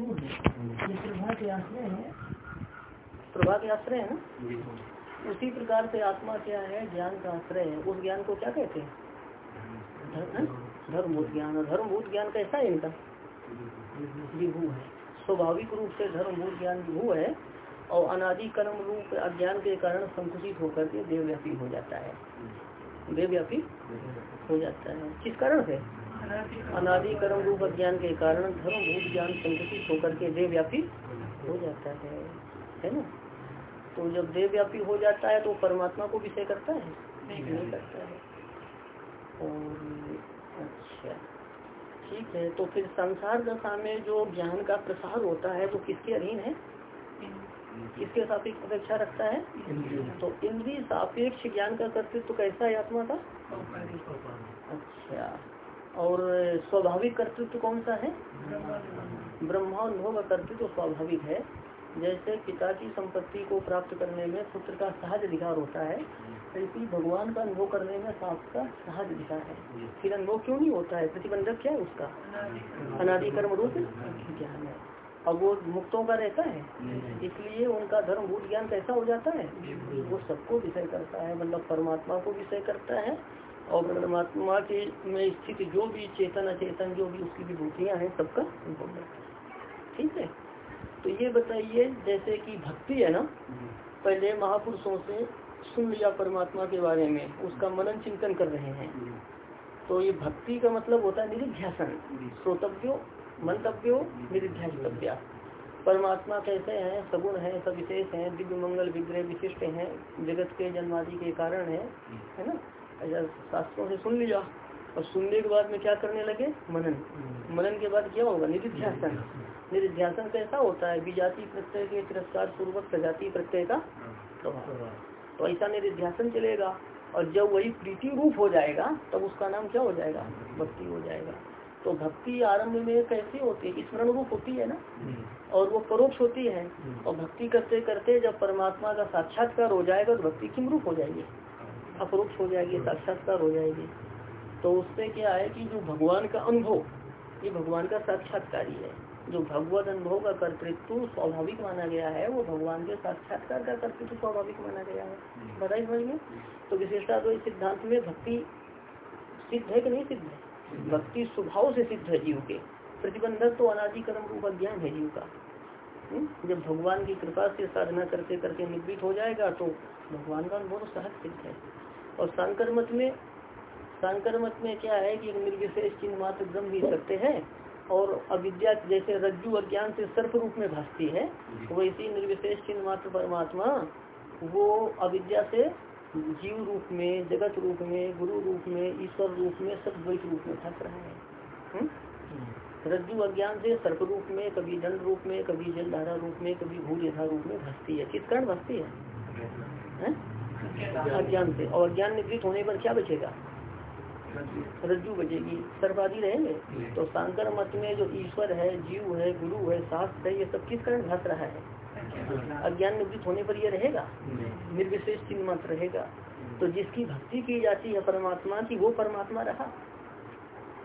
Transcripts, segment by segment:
है प्रभा के आश्रय है। प्रभा के आश्रय है ना? उसी प्रकार से आत्मा क्या है? ज्ञान का आश्रय है। उस ज्ञान को क्या कहते हैं? धर्मभूत ज्ञान। धर्मभूत ज्ञान कैसा है इनका? विभू है। स्वाभाविक रूप से धर्मभूत ज्ञान विभू है और अनादि कर्म रूप अज्ञान के कारण संकुचित होकर के देवव्यापी हो जाता है। देवव्यापी हो जाता है। किस कारण से? अनादि कर्म रूप अज्ञान के कारण धर्मभूत ज्ञान संकुचित होकर के देवव्यापी हो जाता है। है ना? तो जब देवव्यापी हो जाता है तो परमात्मा को विषय करता है? नहीं करता है। और अच्छा ठीक है। तो फिर संसार दशा में जो ज्ञान का प्रसार होता है, वो किसके अधीन है? किसके सापेक्ष अपेक्षा रखता है? तो इंद्रिय सापेक्ष ज्ञान का कर्तृत्व तो कैसा है आत्मा का? अच्छा। और स्वाभाविक कर्तृत्व कौन सा है? ब्रह्मानुभव कर्तृत्व तो स्वाभाविक है। जैसे पिता की संपत्ति को प्राप्त करने में पुत्र का सहज अधिकार होता है ऐसी भगवान का अनुभव करने में सांप का सहज अधिकार है। फिर अनुभव क्यों नहीं होता है? प्रतिबंधक क्या है उसका? अनादिकर्म रूप ज्ञान है। और वो मुक्तों का रहता है। इसलिए उनका धर्मभूत ज्ञान कैसा हो जाता है? वो सबको विषय करता है मतलब परमात्मा को विषय करता है। और परमात्मा के में स्थित जो भी चेतन अचेतन जो भी उसकी विभूतियाँ हैं, सबका अनुभव करता है। ठीक है? तो ये बताइए, जैसे कि भक्ति है ना, पहले महापुरुषों से सुन लिया परमात्मा के बारे में, उसका मनन चिंतन कर रहे हैं। तो ये भक्ति का मतलब होता है निरिध्यासन। श्रोतव्यो, मंतव्यो निरिध्यासितव्या परमात्मा कैसे हैं? सगुण है, सविशेष हैं, दिव्य मंगल, विग्रह विशिष्ट हैं, जगत के जन्मादि के कारण है है ना? ऐसा शास्त्रों से सुन लिया। और सुनने के बाद में क्या करने लगे? मनन। मनन के बाद क्या होगा? निधिध्यासन। निधिध्यासन। कैसा होता है? विजाति प्रत्यय के तिरस्कार पूर्वक प्रजाति प्रत्यय का तो ऐसा निधिध्यासन चलेगा। और जब वही प्रीति रूप हो जाएगा तब उसका नाम क्या हो जाएगा? भक्ति हो जाएगा। तो भक्ति आरंभ में कैसी होती है? स्मरण रूप होती है ना? और वो परोक्ष होती है। और भक्ति करते करते जब परमात्मा का साक्षात्कार हो जाएगा तो भक्ति किम रूप हो जाएगी? अपरोक्ष हो जाएगी साक्षात्कार हो जाएगी। तो उससे क्या है कि जो भगवान का अनुभव ये भगवान का साक्षात्कार ही है। जो भगवत अनुभव का कर्तृत्व स्वाभाविक माना गया है वो भगवान के साक्षात्कार का कर्तृत्व स्वाभाविक माना गया है। बताइए समझ में? तो विशेषता तो इस सिद्धांत में भक्ति सिद्ध है कि नहीं सिद्ध है? भक्ति स्वभाव से सिद्ध है जीव के। प्रतिबंधक तो अनादिकर्म रूप अज्ञान है जीव का। हम्म? जब भगवान की कृपा से साधना करते करके निवृत्त हो जाएगा तो भगवान का अनुभव सहज सिद्ध है। और सांकर मत में सांकर मत में क्या है कि निर्विशेष चिन्ह मात्र ब्रह्म ही सकते हैं और अविद्या जैसे रज्जु अज्ञान से सर्प रूप में भासती है। वैसी निर्विशेष चिन्ह मात्र परमात्मा वो अविद्या से जीव रूप में जगत रूप में गुरु रूप में ईश्वर रूप में सब द्वैत रूप में फंस रहे है। हम्म? रज्जु अज्ञान से सर्प रूप में कभी दंड रूप में कभी जलधारा रूप में कभी भूल रूप में भसती है। किस कारण भसती है? अज्ञान से। और अज्ञान निवृत्त होने पर क्या बचेगा? रज्जु बचेगी। सर्वादि रहेंगे? तो शांकर मत में जो ईश्वर है, जीव है, गुरु है, शास्त्र है, ये सब किस कारण घस रहा है? अज्ञान निवृत्त होने पर ये रहेगा? निर्विशेष चिन्ह मात्र रहेगा। तो जिसकी भक्ति की जाती है परमात्मा की, वो परमात्मा रहा।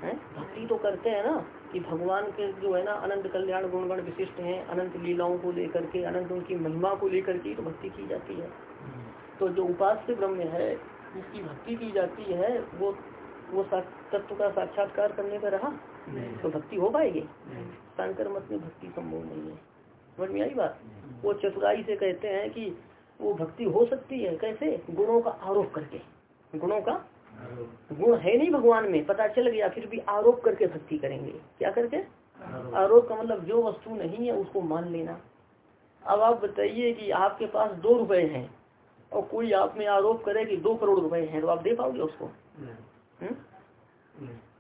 है? भक्ति तो करते हैं ना, कि भगवान के जो है ना, अनंत कल्याण गुणगण विशिष्ट हैं, अनंत लीलाओं को लेकर के, अनंत उनकी महिमा को लेकर के तो भक्ति की जाती है। तो जो उपास्य ब्रह्म है जिसकी भक्ति की जाती है वो वो तत्व का साक्षात्कार करने का रहा? तो भक्ति हो पाएगी? शंकर मत में भक्ति संभव नहीं है। समझ में आई बात? वो चतुराई से कहते हैं कि वो भक्ति हो सकती है कैसे? गुणों का आरोप करके। गुणों का? गुण है नहीं भगवान में पता चल गया फिर भी आरोप करके भक्ति करेंगे। क्या करके? आरोप का मतलब जो वस्तु नहीं है उसको मान लेना। अब आप बताइए कि आपके पास दो रुपए हैं। और कोई आप में आरोप करे कि दो करोड़ रुपए हैं तो आप दे पाओगे उसको? हम्म?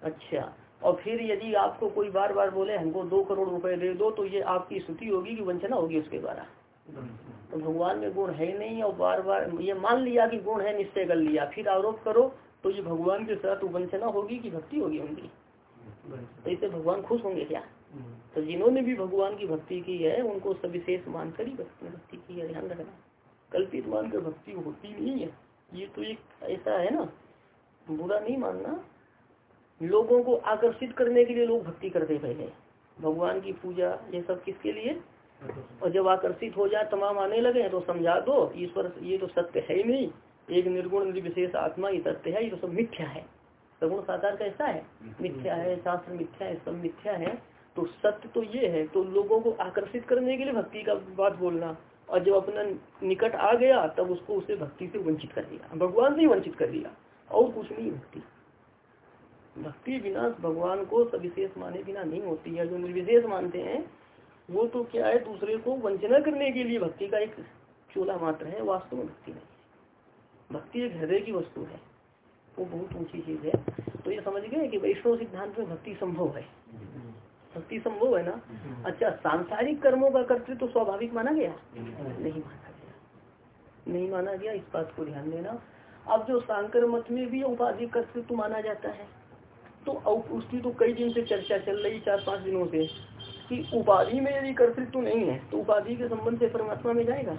अच्छा। और फिर यदि आपको कोई बार बार बोले हमको दो करोड़ रुपए दे दो तो ये आपकी स्तुति होगी कि वंचना होगी उसके द्वारा। तो भगवान में गुण है नहीं और बार बार ये मान लिया कि गुण है निश्चय कर लिया। फिर आरोप करो तो ये भगवान के साथ वंचना होगी कि भक्ति होगी उनकी? तो इससे भगवान खुश होंगे क्या? तो जिन्होंने भी भगवान की भक्ति की है उनको सविशेष मानकर ही भक्ति की है ध्यान रखना। कल्पित मानकर भक्ति होती नहीं है। ये तो एक ऐसा है ना, बुरा नहीं मानना। लोगों को आकर्षित करने के लिए लोग भक्ति करते पहले। भगवान की पूजा, ये सब किसके लिए? और जब आकर्षित हो जाए, तमाम आने लगे तो समझा दो, ईश्वर, ये तो सत्य है ही नहीं। एक निर्गुण, निर्विशेष आत्मा, ये सत्य है, ये तो सब मिथ्या है। सगुण साकार कैसा है? मिथ्या है, शास्त्र मिथ्या है, सब मिथ्या है। तो सत्य तो ये है तो लोगों को आकर्षित करने के लिए भक्ति का बात बोलना। और जब अपना निकट आ गया, तब उसको उसे भक्ति से वंचित कर दिया। भगवान से ही वंचित कर दिया। और कुछ नहीं भक्ति भक्ति बिना भगवान को सविशेष माने बिना नहीं होती है। जो निर्विशेष मानते हैं, वो तो क्या है, दूसरे को वंचना करने के लिए भक्ति का एक चोला मात्र है, वास्तव में भक्ति नहीं भक्ति एक हृदय की वस्तु है। वो बहुत ऊँची चीज़ है। तो ये समझ गए कि वैष्णव सिद्धांत में भक्ति संभव है। भक्ति संभव है ना? अच्छा सांसारिक कर्मों का कर्तृत्व तो स्वाभाविक माना गया? नहीं माना गया। नहीं माना गया इस बात को ध्यान देना। अब जो सांकर मत में भी उपाधि कर्तृत्व माना जाता है। तो उसकी तो कई दिन से चर्चा चल रही चार पाँच दिनों से कि उपाधि में यदि कर्तृत्व नहीं है तो उपाधि के संबंध से परमात्मा में जाएगा?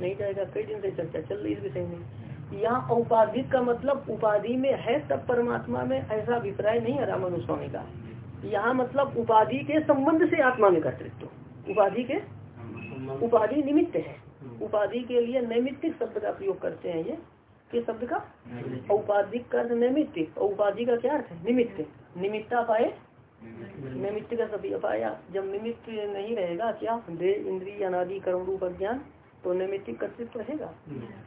नहीं जाएगा कई दिन से चर्चा चल रही इस विषय में। यहाँ औपाधिक का मतलब उपाधि में है तब परमात्मा में ऐसा अभिप्राय नहीं है रामानु स्वामी का। यहाँ मतलब उपाधि के संबंध से आत्मा में कर्तृत्व उपाधि के उपाधि निमित्त है। उपाधि के लिए नैमित्तिक शब्द का प्रयोग करते हैं ये। किस शब्द का? औपाधिक का निमित्त औपाधि का क्या अर्थ है? निमित्त। निमित्ता पाए निमित्त। का सभी अपाया जब निमित्त नहीं रहेगा क्या? दे इंद्रिय अनादि कर्म रूप अज्ञान तो नैमित्तिक कर्तृत्व रहेगा।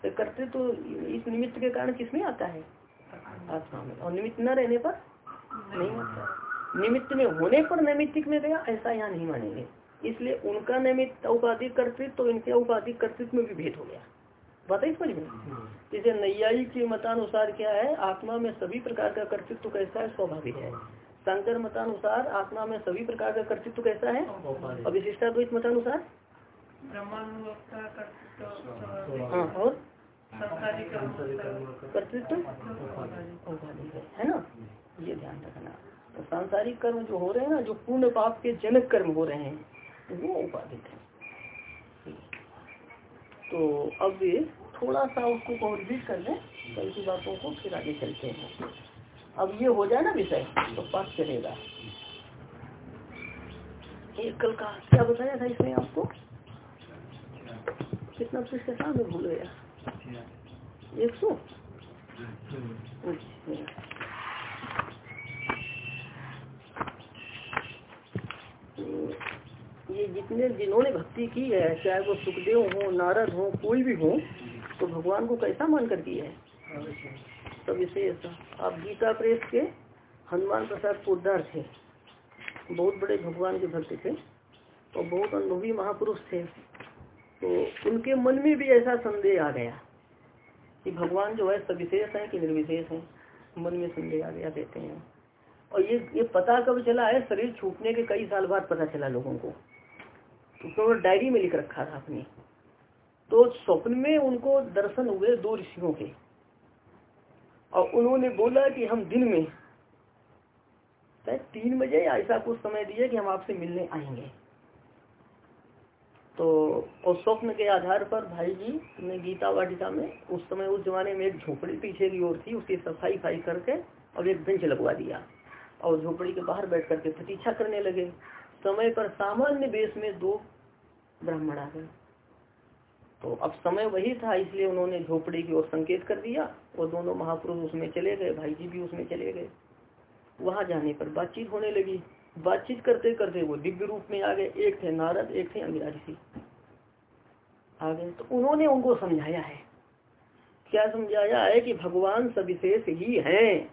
तो कर्तृत्व इस निमित्त के कारण किसमें आता है? आत्मा में। और निमित्त न रहने पर नहीं आता निमित्त में होने पर नैमित्तिक में गया ऐसा यहाँ नहीं मानेंगे। इसलिए उनका निमित्त औपाधिक कर्तृत्व तो इनके औपाधिक कर्तृत्व में भी भेद हो गया। बताइए समझ में? जैसे नैयायी के मतानुसार क्या है? आत्मा में सभी प्रकार का कर्तृत्व कैसा है? स्वाभाविक है। शंकर मतानुसार आत्मा में सभी प्रकार का कर्तृत्व कैसा है? और विशिष्टाद्वैत मतानुसार? हाँ और? कर्तृत्व? है ना? ये ध्यान रखना। तो सांसारिक कर्म जो हो रहे हैं ना जो पूर्ण पाप के जनक कर्म हो रहे हैं वो उपाधित है। तो अब ये थोड़ा सा उसको कॉम्प्लीट कर लें कल की बातों को फिर आगे चलते हैं। अब ये हो जाए ना विषय तो पास चलेगा। एक कल का क्या बताया था इसमें आपको? कितना पृष्ठ सामने भूल गया। एक सौ अच्छा ये जितने जिन्होंने भक्ति की है, चाहे वो सुखदेव हो, नारद हो, कोई भी हो तो भगवान को कैसा मान कर किया है तो विशेष आप गीता प्रेस के हनुमान प्रसाद पोदार थे। बहुत बड़े भगवान के भक्त थे और बहुत अनुभवी महापुरुष थे। तो उनके मन में भी ऐसा संदेह आ गया कि भगवान जो है सविशेष है कि निर्विशेष है। मन में संदेह आ गया, कहते हैं। और ये ये पता कब चला है? शरीर छूटने के कई साल बाद पता चला लोगों को। तो डायरी में लिख रखा था अपनी। तो स्वप्न में उनको दर्शन हुए दो ऋषियों के। और उन्होंने बोला कि हम दिन में तीन बजे ऐसा कुछ समय दिए कि हम आपसे मिलने आएँगे। तो और स्वप्न के आधार पर भाई जी ने गीता वाटिका में, उस समय उस जमाने में एक झोपड़ी पीछे की ओर थी, उसकी सफ़ाई फाई करके, और एक बेंच लगवा दिया। और झोपड़ी के बाहर बैठ करके प्रतीक्षा करने लगे। समय पर सामान्य वेश में दो ब्राह्मण आ गए। तो अब समय वही था, इसलिए उन्होंने झोपड़ी की ओर संकेत कर दिया और दोनों महापुरुष उसमें चले गए भाई जी भी उसमें चले गए। वहाँ जाने पर बातचीत होने लगी। बातचीत करते करते वो दिव्य रूप में आ गए। एक थे नारद, एक थे अंगिरा ऋषि आ गए। तो उन्होंने उनको समझाया है। क्या समझाया है कि भगवान सविशेष ही हैं।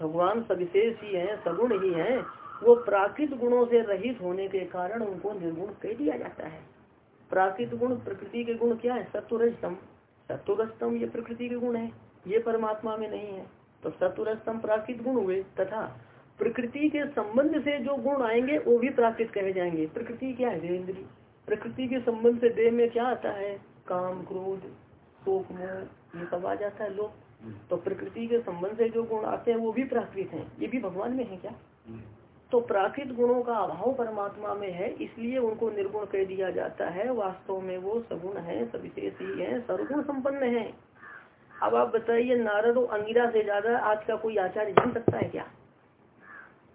भगवान सविशेष ही है, सगुण ही है। वो प्राकृत गुणों से रहित होने के कारण उनको निर्गुण कह दिया जाता है। प्राकृत गुण, प्रकृति के गुण क्या है? सत्वरजतम। सत्वरजतम ये प्रकृति के गुण है, ये परमात्मा में नहीं है। तो सत्वरजतम प्राकृत गुण हुए तथा प्रकृति के संबंध से जो गुण आएँगे, वो भी प्राकृत कहे जाएँगे। प्रकृति क्या है? इंद्री। प्रकृति के संबंध से देह में क्या आता है? काम, क्रोध, शोक, मोह, ये सब आ जाता है लोग। तो प्रकृति के संबंध से जो गुण आते हैं, वो भी प्राकृत हैं। ये भी भगवान में है क्या? तो प्राकृत गुणों का अभाव परमात्मा में है, इसलिए उनको निर्गुण कह दिया जाता है। वास्तव में वो सगुण है, सविशेष ही है सर्वगुण संपन्न है। अब आप बताइए, नारद और अंगिरा से ज़्यादा आज का कोई आचार्य जान सकता है क्या?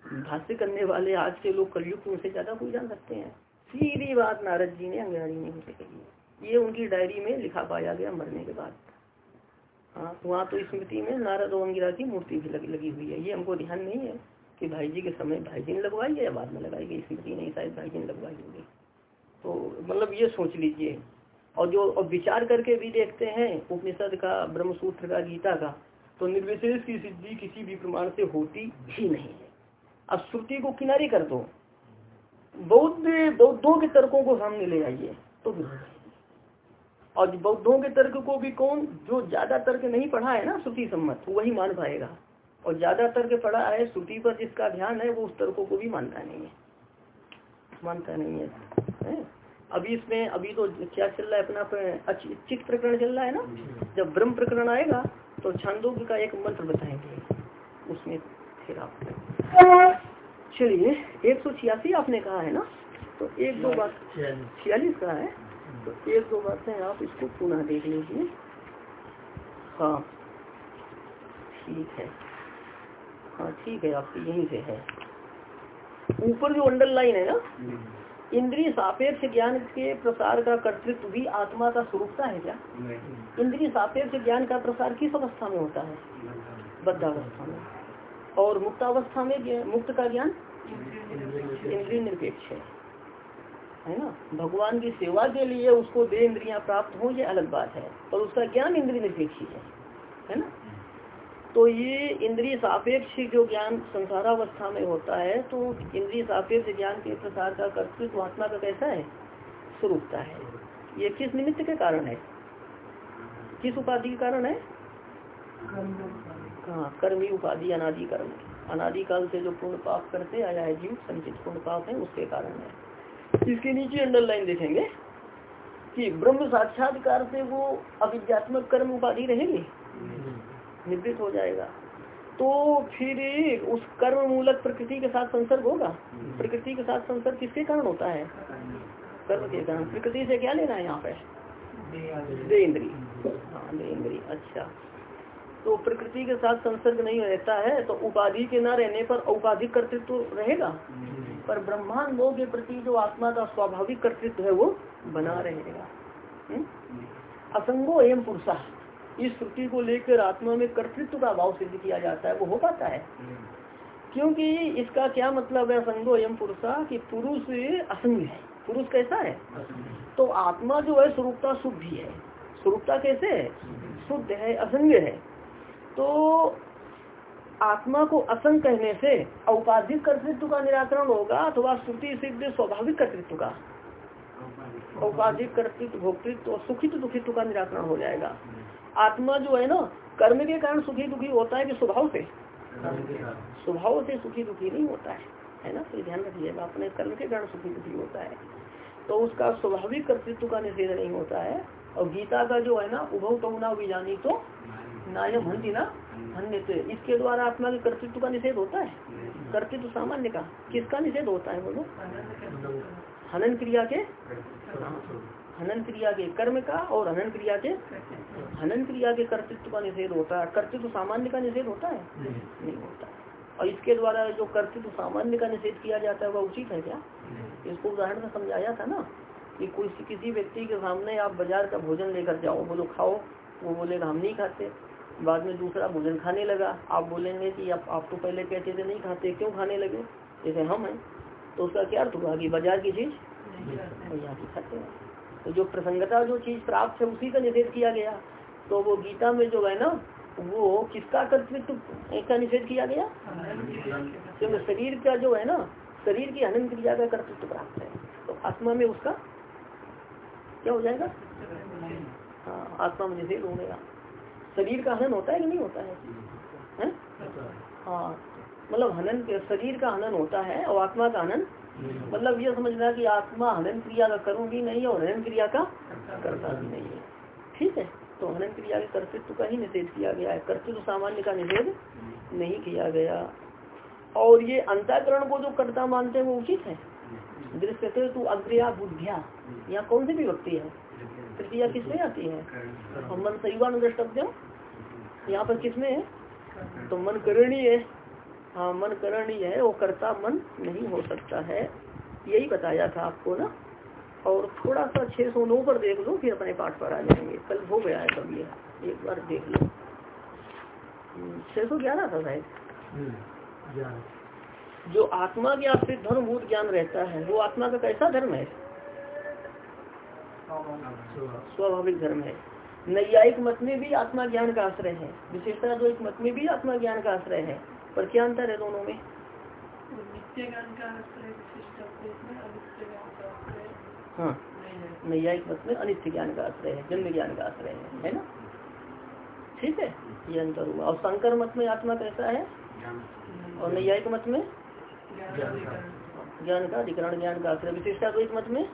भाष्य करने वाले आज के लोग कलयुग उनसे ज़्यादा कोई जान सकते हैं। सीधी बात नारद जी ने, अंगारी ने उनसे कही ये उनकी डायरी में लिखा पाया गया मरने के बाद। हाँ वहाँ तो स्मृति में नारद और अंगिरा की मूर्ति भी लगी लगी हुई है। ये हमको ध्यान नहीं है। कि भाई जी के समय भाई जी ने लगवाई है या बाद में लगाई गई? स्मृति नहीं शायद भाई जी ने लगवाई होगी। तो मतलब ये सोच लीजिए। और जो, और विचार करके भी देखते हैं उपनिषद का, ब्रह्मसूत्र का, गीता का तो निर्विशेष की सिद्धि किसी भी प्रमाण से होती ही नहीं है। अब श्रुति को किनारे कर दो। बौद्ध, बौद्धों के तर्कों को सामने ले आइए तो और बौद्धों के तर्क को भी कौन, जो ज़्यादा तर्क नहीं पढ़ा है ना श्रुति सम्मत, वही मान पाएगा। और ज़्यादा तर्क पड़ा है श्रुति पर जिसका ध्यान है वो उस तर्कों को भी मानता नहीं है। मानता नहीं है, है? अभी इसमें अभी तो क्या चल रहा है अपना चित प्रकरण चल रहा है ना? जब ब्रह्म प्रकरण आएगा तो छांदोग्य का एक मंत्र बताएँगे। उसमें फिर आप चलिए एक सौ छियासी आपने कहा है ना? तो एक दो बात छियालीस कहा है? तो एक दो बातें आप इसको पुनः देख लीजिए। हाँ। ठीक है। हाँ ठीक है आपकी यहीं से है। ऊपर जो अंडरलाइन है ना इंद्रिय सापेक्ष ज्ञान के प्रसार का कर्तृत्व भी आत्मा का स्वरूपता है क्या? इंद्रिय सापेक्ष ज्ञान का प्रसार किस अवस्था में होता है? बद्धावस्था। में। और मुक्तावस्था में मुक्त का ज्ञान? इंद्रिय निरपेक्ष है। है ना? भगवान की सेवा के लिए उसको दे इंद्रियाँ प्राप्त हो ये अलग बात है। और उसका ज्ञान इंद्रिय निरपेक्ष है। है ना? तो ये इंद्रिय सापेक्ष जो ज्ञान संसारावस्था में होता है तो इंद्रिय सापेक्ष ज्ञान के प्रसार का कर्तृत्व आत्मा का कैसा है? स्वरूपता है। ये किस निमित्त के कारण है? किस उपाधि के कारण है? हाँ कर्मी उपाधि, अनादि कर्म अनादि काल से जो पूर्ण पाप करते, आया है जीव, संचित पूर्ण पाप है, उसके कारण है। इसके नीचे अंडरलाइन देखेंगे कि ब्रह्म साक्षात्कार से वो अभिज्ञात्मक कर्म उपाधि रहेगी? निवृत्त हो जाएगा। तो फिर उस कर्म मूलक प्रकृति के साथ संसर्ग होगा। प्रकृति के साथ संसर्ग किसके कारण होता है? कर्म के कारण। प्रकृति से क्या लेना है यहाँ पे? दे इंद्री हाँ दे इंद्री अच्छा। तो प्रकृति के साथ संसर्ग नहीं रहता है तो उपाधि के न रहने पर औपाधिक कर्तृत्व तो रहेगा पर ब्रह्मांड के प्रति जो आत्मा का स्वाभाविक कर्तृत्व है वो बना रहेगा। हम्म? असंगो एवं पुरुषा। इस श्रुति को लेकर आत्मा में कर्तृत्व का भाव सिद्ध किया जाता है वो हो पाता है। क्योंकि इसका क्या मतलब है असंगो एवं पुरुषा कि पुरुष असंग है। पुरुष कैसा है? तो आत्मा जो है स्वरूपता शुद्ध ही है। स्वरूपता कैसे है? शुद्ध है असंग है। तो आत्मा को असंग कहने से औपाधिक कर्तृत्व का निराकरण होगा अथवा श्रुति सिद्ध स्वाभाविक कर्तृत्व का। औपाधिक कर्तृत्व भोक्तृत्व और सुखित दुखित्व का निराकरण हो जाएगा। आत्मा जो है ना, कर्म के कारण सुखी दुखी होता है कि स्वभाव से? स्वभाव से सुखी दुखी नहीं होता है है ना? तो ध्यान रखिएगा अपने कर्म के कारण सुखी दुखी होता है। तो उसका स्वाभाविक कर्तृत्व का निषेध नहीं होता है। और गीता का जो है ना उभव कमुना विजानी तो नायम हंति ना हन्य इसके द्वारा आत्मा के कर्तृत्व का निषेध होता है? कर्तृत्व सामान्य का। किसका निषेध होता है बोलो? हनन क्रिया के? हनन क्रिया के कर्म का और हनन क्रिया के हनन क्रिया के कर्तृत्व का निषेध होता है। कर्तृत्व सामान्य का निषेध होता है? नहीं। होता। और इसके द्वारा जो कर्तृत्व सामान्य का निषेध किया जाता है वह उचित है क्या? इसको उदाहरण से समझाया था ना कि कोई किसी व्यक्ति के सामने आप बाज़ार का भोजन लेकर जाओ बोलो खाओ। वो बोलेगा हम नहीं खाते। बाद में दूसरा भोजन खाने लगा। आप बोलेंगे कि आप, आप तो पहले कहते थे नहीं खाते क्यों खाने लगे? जैसे हम हैं तो उसका क्या अर्थ हुआ कि बाज़ार की चीज़ यहाँ की खाते हैं। तो जो प्रसंगता जो चीज़ प्राप्त है उसी का निषेध किया गया। तो वो गीता में जो है ना वो किसका कर्तृत्व का निषेध किया गया? क्योंकि शरीर का जो है ना शरीर की अनंत क्रिया का कर्तृत्व प्राप्त है। तो आत्मा में उसका क्या हो जाएगा? हाँ आत्मा में निषेध हो गया। शरीर का हनन होता है कि नहीं होता है, है? हाँ मतलब हनन शरीर का हनन होता है और आत्मा का हनन मतलब ये समझना कि आत्मा हनन क्रिया का करूँ भी नहीं और हनन क्रिया का करता भी नहीं है। ठीक है? तो हनन क्रिया के कर्तृत्व का ही निषेध किया गया है। कर्तृत्व सामान्य का निषेध नहीं किया गया। और ये अंताकरण को जो कर्ता मानते हैं वो उचित है। दृश्य तो अग्रया बुद्धिया, यहाँ कौन सी भी व्यक्ति है? तृतीया किसमें आती है? और मन सहीवान द्रष्टव्य यहाँ पर किसमें है? तो मन करणी है। हाँ मन करण ही है वो कर्ता मन नहीं हो सकता है। यही बताया था आपको ना। और थोड़ा सा छह सौ नौ पर देख लो फिर अपने पाठ पर आ जाएँगे। कल हो गया है कब ये एक बार देख लो। हम्म, छह सौ ग्यारह था शायद। हम्म, जो आत्मा के आश्रित धर्मभूत ज्ञान रहता है वो आत्मा का कैसा धर्म है? स्वाभाविक धर्म है। नैयायिक मत में भी आत्मा ज्ञान का आश्रय है। विशेषता जो एक मत में भी आत्मा ज्ञान का आश्रय है। पर क्या अंतर है दोनों में? नित्य ज्ञान का आश्रय हाँ नैयायिक मत में अनित्य ज्ञान का आश्रय है जन्म ज्ञान का आश्रय है है ना? ठीक है ये अंतर हुआ। और शंकर मत में आत्मा कैसा है? और नैयायिक मत में? ज्ञान का। अधिकरण ज्ञान का आश्रय। विशेषता तो एक मत में?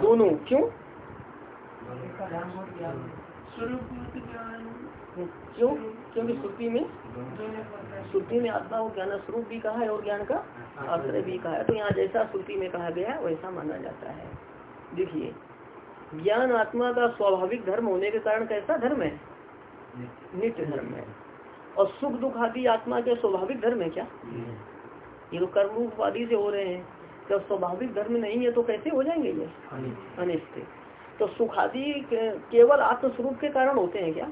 दोनों। क्यों? क्यों? क्योंकि श्रुति में श्रुति में आत्मा को ज्ञान स्वरूप भी कहा है और ज्ञान का आश्रय भी कहा है। तो यहाँ जैसा श्रुति में कहा गया है, वैसा माना जाता है। देखिए, ज्ञान आत्मा का स्वाभाविक धर्म होने के कारण कैसा धर्म है? नित्य धर्म है। और सुख दुख आदि आत्मा के स्वाभाविक धर्म है क्या? ये तो कर्म उपाधि से हो रहे हैं। जब स्वाभाविक धर्म नहीं है तो कैसे हो जाएँगे ये? अनिष्ट। तो सुखादि केवल आत्मस्वरूप के कारण होते हैं क्या?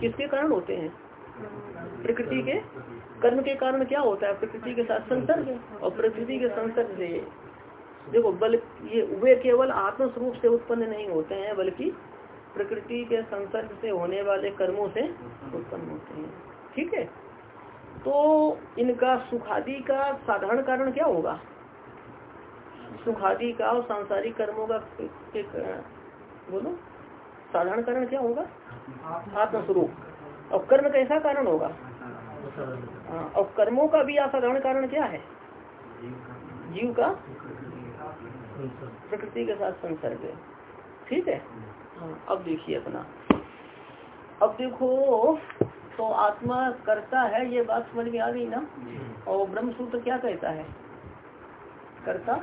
किसके कारण होते हैं? प्रकृति के कर्म के कारण क्या होता है? प्रकृति के साथ संसर्ग और प्रकृति के संसर्ग से देखो, बल ये वे केवल आत्मस्वरूप से उत्पन्न नहीं होते हैं, बल्कि प्रकृति के संसर्ग से होने वाले कर्मों से उत्पन्न होते हैं। ठीक है? तो इनका सुखादि का साधारण कारण क्या होगा? सुखादि का और सांसारिक कर्मों का एक बोलो, साधारण कारण क्या होगा? आत्मस्वरूप। और कर्म कैसा कारण होगा? हाँ और कर्मों का भी असाधारण कारण क्या है? जीव का प्रकृति के साथ संसर्ग ठीक है? हाँ अब देखिए अपना। अब देखो तो आत्मा करता है, ये बात समझ में आ गई ना? और ब्रह्म सूत्र क्या कहता है? करता?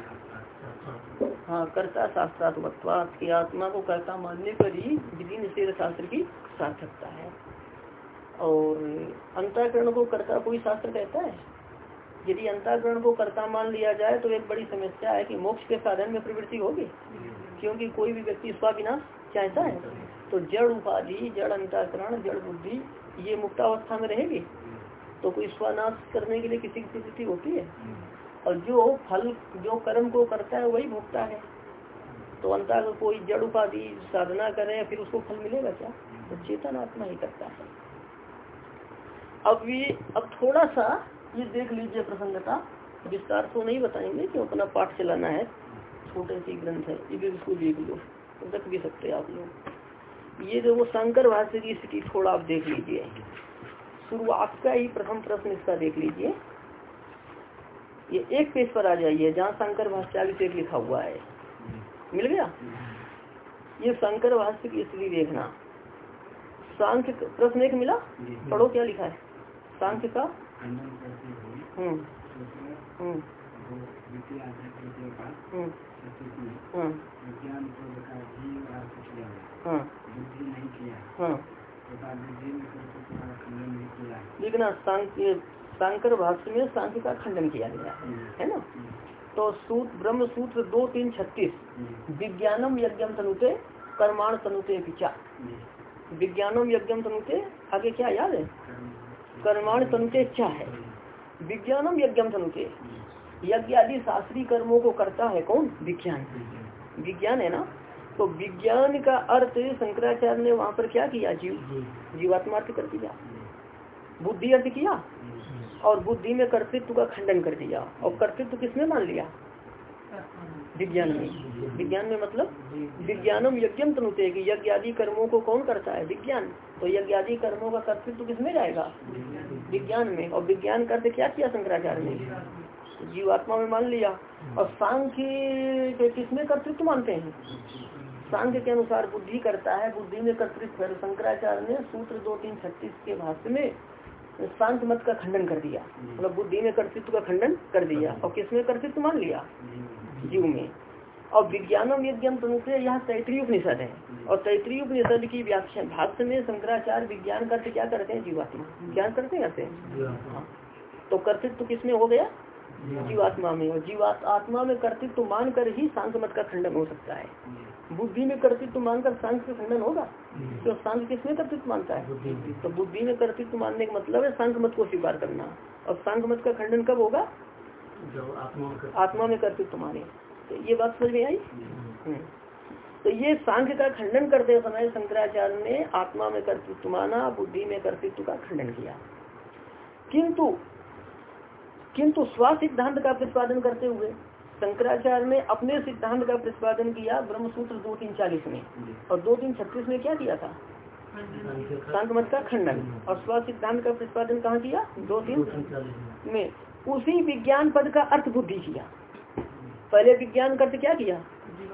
हाँ कर्ता शास्त्रात्मत्वात की आत्मा को कर्ता मानने पर ही विधि निषेध शास्त्र की सार्थकता है। और अंतःकरण को कर्ता कोई शास्त्र कहता है। यदि अंतःकरण को कर्ता मान लिया जाए तो एक बड़ी समस्या है कि मोक्ष के साधन में प्रवृत्ति होगी, क्योंकि कोई भी व्यक्ति स्वाविनाश चाहता है। तो जड़ उपाधि, जड़ अंतःकरण, जड़ बुद्धि, ये मुक्तावस्था में रहेगी। तो कोई स्वनाश करने के लिए किसी की प्रवृत्ति होती है। और जो फल, जो कर्म को करता है, वही भोगता है। तो अंत कोई जड़ उपाधि साधना करे, फिर उसको फल मिलेगा क्या? तो चेतन आत्मा ही करता है। अब ये अब थोड़ा सा ये देख लीजिए प्रसंगता विस्तार तो नहीं बताएँगे क्यों अपना पाठ चलाना है। छोटे सी ग्रंथ है ये भी इसको देख लो रख भी सकते आप लोग। ये जो वो शंकर भाष्य की स्थिति थोड़ा आप देख लीजिए। शुरुआत का ही प्रथम प्रश्न इसका देख लीजिए। ये एक पेज पर आ जाइए जहाँ शंकर भाष्य लिखा हुआ है। मिल गया? ये शंकर भाष्य की स्थिति देखना। सांख्य प्रश्न एक मिला। पढ़ो क्या लिखा है? सांख्य का हम्म। हम्म। सांख्य शंकर भाष्य में सांख्य का खंडन किया गया है ना? तो सूत्र ब्रह्म सूत्र दो तीन छत्तीस विज्ञानम यज्ञम तनुते कर्माण तनुते पिचा। विज्ञानम यज्ञम तनुते आगे क्या याद है? कर्माण तनुते क्या है। विज्ञानम यज्ञम तनुते। यज्ञ आदि शास्त्रीय कर्मों को करता है कौन? विज्ञान। विज्ञान है ना? तो विज्ञान का अर्थ शंकराचार्य ने वहाँ पर क्या किया? जीव जीवात्मा अर्थ कर दिया। बुद्धि अर्थ किया? और बुद्धि में कर्तृत्व का खंडन कर दिया। और कर्तृत्व किसने मान लिया? विज्ञान में। विज्ञान में मतलब विज्ञानम यज्ञम तनुते कि यज्ञ आदि कर्मों को कौन करता है? विज्ञान। तो यज्ञ आदि कर्मों का कर्तृत्व किसमें जाएगा? विज्ञान में। और विज्ञान करते क्या किया शंकराचार्य ने? जीवात्मा में मान लिया। और सांख्य किसमें कर्तृत्व मानते हैं? सांख्य के अनुसार बुद्धि करता है। बुद्धि में कर्तृत्व है। शंकराचार्य ने सूत्र दो तीन छत्तीस के भाष्य में शांत मत का खंडन कर दिया। मतलब बुद्धि में कर्तृत्व का खंडन कर दिया। और किसमें कर्तृत्व मान लिया? जीव में। और विज्ञानम यज्ञम प्रमुख यहाँ तैतरीय उपनिषद है। और तैतरीय उपनिषद की व्याख्या भाष्य में शंकराचार्य विज्ञान करते क्या करते हैं? जीवात्मा। ज्ञान करते हैं करते हैं। तो कर्तृत्व तो किसमें हो गया? जीवात्मा। में। और जीवात आत्मा में कर्तृत्व मानकर ही सांख मत का खंडन हो सकता है। बुद्धि में कर्तृत्व मानकर सांख का खंडन होगा? तो सांख किसमें कर्तृत्व मानता है? तो बुद्धि में कर्तृत्व मानने का मतलब है सांख मत को स्वीकार करना। और सांख मत का खंडन कब होगा? आत्मा में कर्तृत्व माने तो ये बात समझ में आई? हम्म। तो ये सांख्य का खंडन करते समय शंकराचार्य ने आत्मा में कर्तृत्व माना बुद्धि में कर्तृत्व का खंडन किया। किंतु किंतु स्व सिद्धांत का प्रतिपादन करते हुए शंकराचार्य ने अपने सिद्धांत का प्रतिपादन किया ब्रह्म सूत्र दो तीन चालीस में। और दो तीन छत्तीस में क्या किया था? शांत मत का खंडन। और स्व सिद्धांत का प्रतिपादन कहाँ किया? दो तीन में। उसी विज्ञान पद का अर्थ बुद्धि किया। पहले विज्ञान का अर्थ क्या किया?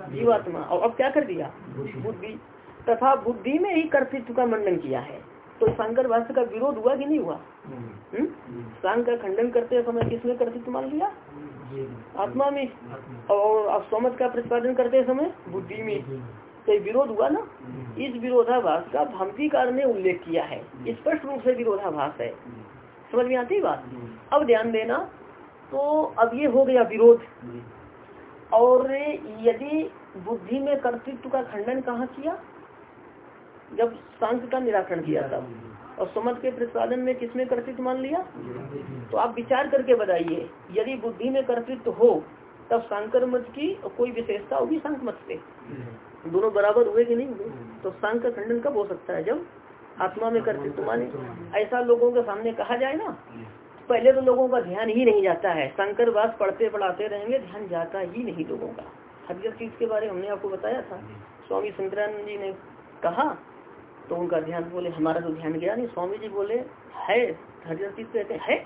जीवात्मा। और अब क्या कर दिया? बुद्धि। तथा बुद्धि में ही कर्तृत्व का मंडन किया है। तो शंकर भाष्य का विरोध हुआ कि नहीं हुआ? हम्म? सांग का खंडन करते समय किसमें कर्तृत्व मान लिया? आत्मा में। और अब सोमत का प्रतिपादन करते समय बुद्धि में। तो विरोध हुआ ना? इस विरोधाभास का भ्रांतिकार ने उल्लेख किया है। स्पष्ट रूप से विरोधाभास है। समझ में आती बात? अब ध्यान देना तो अब ये हो गया विरोध। और यदि बुद्धि में कर्तृत्व का खंडन कहाँ किया? जब सांख्य का निराकरण किया तब और सुमत के प्रतिपादन में किसमें कर्तृत्व मान लिया? तो आप विचार करके बताइए यदि बुद्धि में कर्तृत्व हो तब सांकर मत की कोई विशेषता होगी सांख मत से दोनों बराबर हुए कि नहीं हुए? तो सांख का खंडन कब हो सकता है? जब आत्मा में कर्तृत्व माने, ऐसा लोगों के सामने कहा जाए ना, पहले तो लोगों का ध्यान ही नहीं जाता है। शंकर वास पढ़ते पढ़ाते रहेंगे, ध्यान जाता ही नहीं लोगों का। हर चीज़ के बारे में हमने आपको बताया था। स्वामी शंकरानंद जी ने कहा तो उनका ध्यान बोले, हमारा तो ध्यान गया नहीं। स्वामी जी बोले, है। हरिजन चीज़ कहते हैं,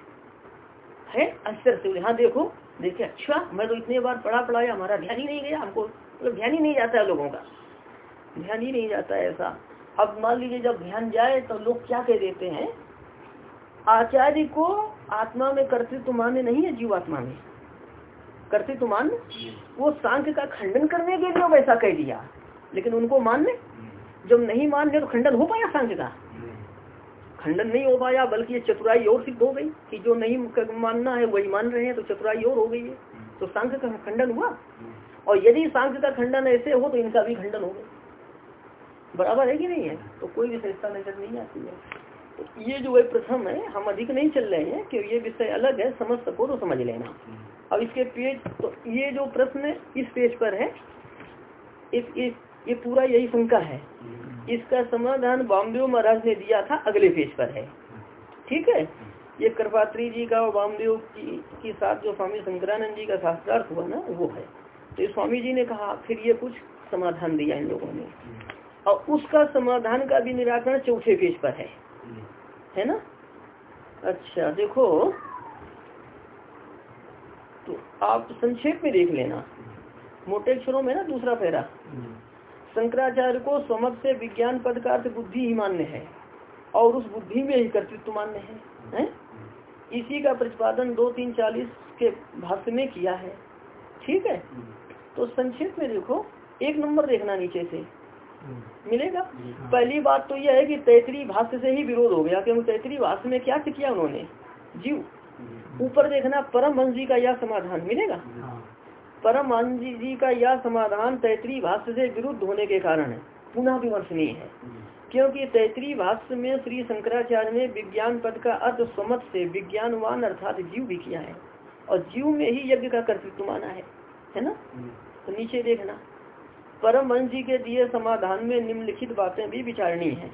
है। आश्चर्य से हाँ देखो, देखिए अच्छा मैं तो इतने बार पढ़ा, पढ़ाया, हमारा ध्यान ही नहीं गया, हमको मतलब ध्यान ही नहीं जाता है लोगों का। ध्यान ही नहीं जाता है ऐसा। अब मान लीजिए जब ध्यान जाए तो लोग क्या कह देते हैं? आचार्य को आत्मा में कर्तृत्व मान्य नहीं है, जीवात्मा में। कर्तृत्व मान वो सांख्य का खंडन करने के लिए वैसा कह दिया। लेकिन उनको मान्य? जब नहीं मान लिया तो खंडन हो पाया सांख्य का? खंडन नहीं हो पाया, बल्कि ये चतुराई और सिद्ध हो गई कि जो नहीं मानना है वही मान रहे हैं तो चतुराई और हो गई है। तो सांख्य का खंडन हुआ। और यदि सांख्य का खंडन ऐसे हो तो इनका भी खंडन हो गया। बराबर है कि नहीं है? तो कोई विशेषता नज़र नहीं आती है। तो ये जो है प्रथम है हम अधिक नहीं चल रहे हैं कि ये विषय अलग है समझ सको तो समझ लेना। अब इसके पेज तो ये जो प्रश्न इस पेज पर है इस, इस ये पूरा यही शंका है। इसका समाधान बामदेव महाराज ने दिया था अगले पेज पर है। ठीक है? ये कृपात्री जी का और बामदेव की, की साथ जो स्वामी शंकरानंद जी का शास्त्रार्थ हुआ ना वो है। तो स्वामी जी ने कहा फिर ये कुछ समाधान दिया इन लोगों ने। और उसका समाधान का भी निराकरण चौथे पेज पर है। है ना? अच्छा देखो। तो आप संक्षेप में देख लेना। मोटे अक्षरों में ना दूसरा पैरा। शंकराचार्य को स्वमत से विज्ञान पद का अर्थ बुद्धि ही मान्य है और उस बुद्धि में ही कर्तृत्व मान्य है, है? इसी का प्रतिपादन दो तीन चालीस के भाष्य में किया है। ठीक है? तो संक्षेप में देखो एक नंबर देखना नीचे से। मिलेगा। पहली बात तो यह है कि तैतरी भाष्य से ही विरोध हो गया क्योंकि तैतरी भाष्य में क्या किया उन्होंने? जीव। ऊपर देखना परम हंस जी का यह समाधान मिलेगा? परम जी का यह समाधान तैतरी भाष्य से विरुद्ध होने के कारण है। पुनः विमर्शनीय है। क्योंकि तैतरी भाष्य में श्री शंकराचार्य ने विज्ञान पद का अर्थ स्वमत से विज्ञानवान अर्थात जीव भी किया है। और जीव में ही यज्ञ का कर्तृत्व माना है। है ना? तो नीचे देखना। परम वंश जी के दिए समाधान में निम्नलिखित बातें भी विचारणीय है।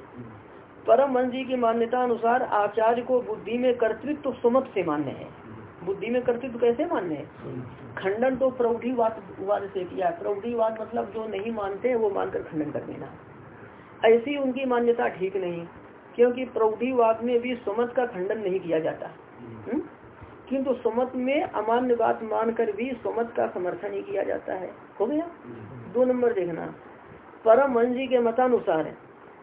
परम वंश जी की मान्यता अनुसार आचार्य को बुद्धि में कर्तृत्व सुमत से मान्य है। बुद्धि में कर्तृत्व कैसे मान्य है? खंडन तो प्रौढ़ीवाद, वाद से किया। प्रौढ़ीवाद मतलब जो नहीं मानते, वो मानकर खंडन कर देना। ऐसी उनकी मान्यता ठीक नहीं, क्योंकि प्रौढ़ीवाद में भी सुमत का खंडन नहीं किया जाता। हम्म? किंतु सुमत में अमान्य बात मानकर भी सुमत का समर्थन ही किया जाता है। हो गया? दो नंबर देखना। परम जी के मतानुसार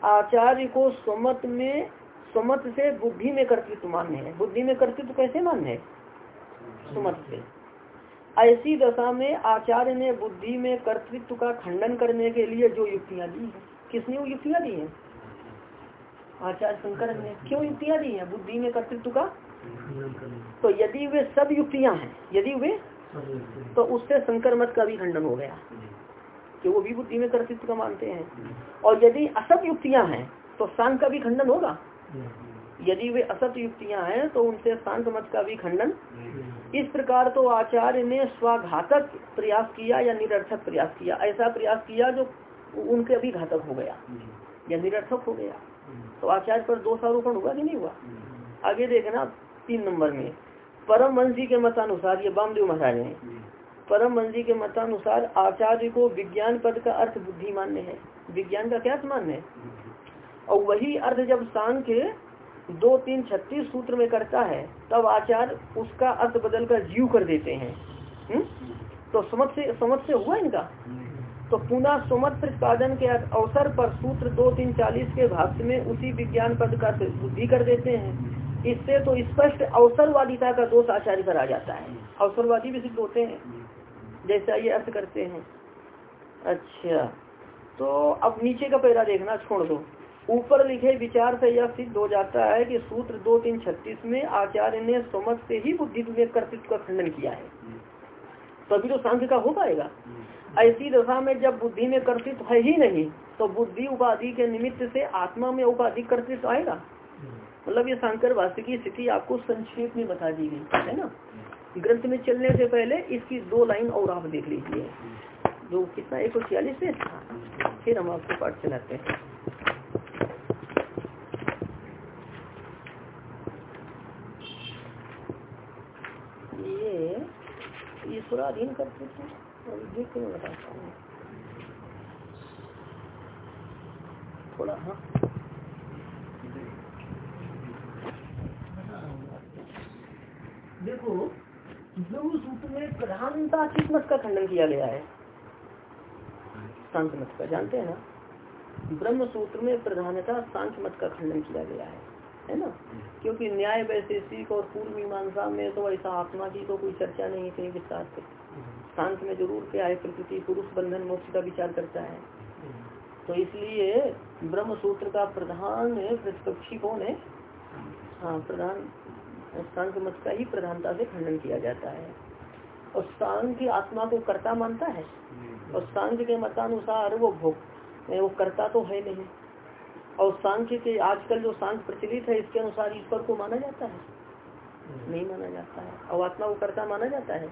आचार्य को सुमत में सुमत से बुद्धि में कर्तृत्व मान्य है। बुद्धि में कर्तृत्व कैसे मान्य है? सुमत से। ऐसी दशा में आचार्य ने बुद्धि में कर्तृत्व का खंडन करने के लिए जो युक्तियाँ दी है। किसने वो युक्तियाँ दी है? आचार्य शंकर ने। क्यों युक्तियाँ दी है? बुद्धि में कर्तृत्व का तो यदि वे सब युक्तियाँ हैं, यदि वे तो उससे शंकर मत का भी खंडन हो गया। कि वो भी बुद्धि में कर्तृत्व का मानते हैं। और यदि असत युक्तियाँ हैं तो सांग का भी खंडन होगा। यदि वे असत युक्तियाँ हैं तो उनसे सांख मत का भी खंडन। इस प्रकार तो आचार्य ने स्वाघातक प्रयास किया या निरर्थक प्रयास किया। ऐसा प्रयास किया जो उनके अभी घातक हो गया। या निरर्थक हो गया। तो आचार्य पर दोष आरोपण हुआ कि नहीं हुआ? आगे देखना। तीन नंबर में। परम वंशी के मतानुसार ये बामदेव महाराज हैं। परम वंशी के मतानुसार आचार्य को विज्ञान पद का अर्थ बुद्धि मान्य है। विज्ञान का क्या मान्य है? और वही अर्थ जब सांख्य दो तीन छत्तीस सूत्र में करता है तब आचार्य उसका अर्थ बदल कर जीव कर देते हैं। हुँ? तो समझ से समझ से हुआ इनका? तो पुनः सुमत प्रतिपादन के अवसर पर सूत्र दो तीन चालीस के भाष्य में उसी विज्ञान पद का बुद्धि कर देते हैं। इससे तो स्पष्ट अवसरवादिता का दोष आचार्य पर आ जाता है। अवसरवादी भी सिद्ध होते हैं। जैसा ये अर्थ करते हैं। अच्छा तो अब नीचे का पैरा देखना, छोड़ दो। ऊपर लिखे विचार से यह सिद्ध हो जाता है कि सूत्र दो तीन छत्तीस में आचार्य ने समझ से ही बुद्धि में कर्तृत्व का खंडन किया है। तभी तो सांख्य का हो पाएगा। ऐसी दशा में जब बुद्धि में कर्तृत्व है ही नहीं तो बुद्धि उपाधि के निमित्त से आत्मा में उपाधि कर्तृत्व आएगा। मतलब ये शंकर भाष्य की स्थिति आपको संक्षेप में बता दी गई है ना? ग्रंथ में चलने से पहले इसकी दो लाइन और आप देख लीजिए। जो कितना? एक सौ छियालीस से? फिर हम आपको पाठ चलाते हैं। ये ईश्वराधीन करते थे, और देख के मैं बताता हूँ। थोड़ा हाँ। देखो ब्रह्म सूत्र में प्रधानता किस मत का खंडन किया गया है? शांत मत का, जानते हैं ना? ब्रह्म सूत्र में प्रधानता शांत मत का खंडन किया गया है है ना? क्योंकि न्याय वैशेषिक और पूर्व मीमांसा में तो ऐसा आत्मा की तो कोई चर्चा नहीं थी विस्तार से। शांत में ज़रूर क्या है प्रकृति, पुरुष, बंधन, मोक्ष का विचार करता है। तो इसलिए ब्रह्म सूत्र का प्रधान प्रतिपक्षी कौन है? हाँ प्रधान सांख्य मत का ही प्रधानता से खंडन किया जाता है। और सांख्य आत्मा को कर्ता मानता है? और सांख्य के मतानुसार वो भोग वो कर्ता तो है नहीं। और सांख्य के आजकल जो सांख्य प्रचलित है, इसके अनुसार ईश्वर को माना जाता है? नहीं माना जाता है। और आत्मा को कर्ता माना जाता है?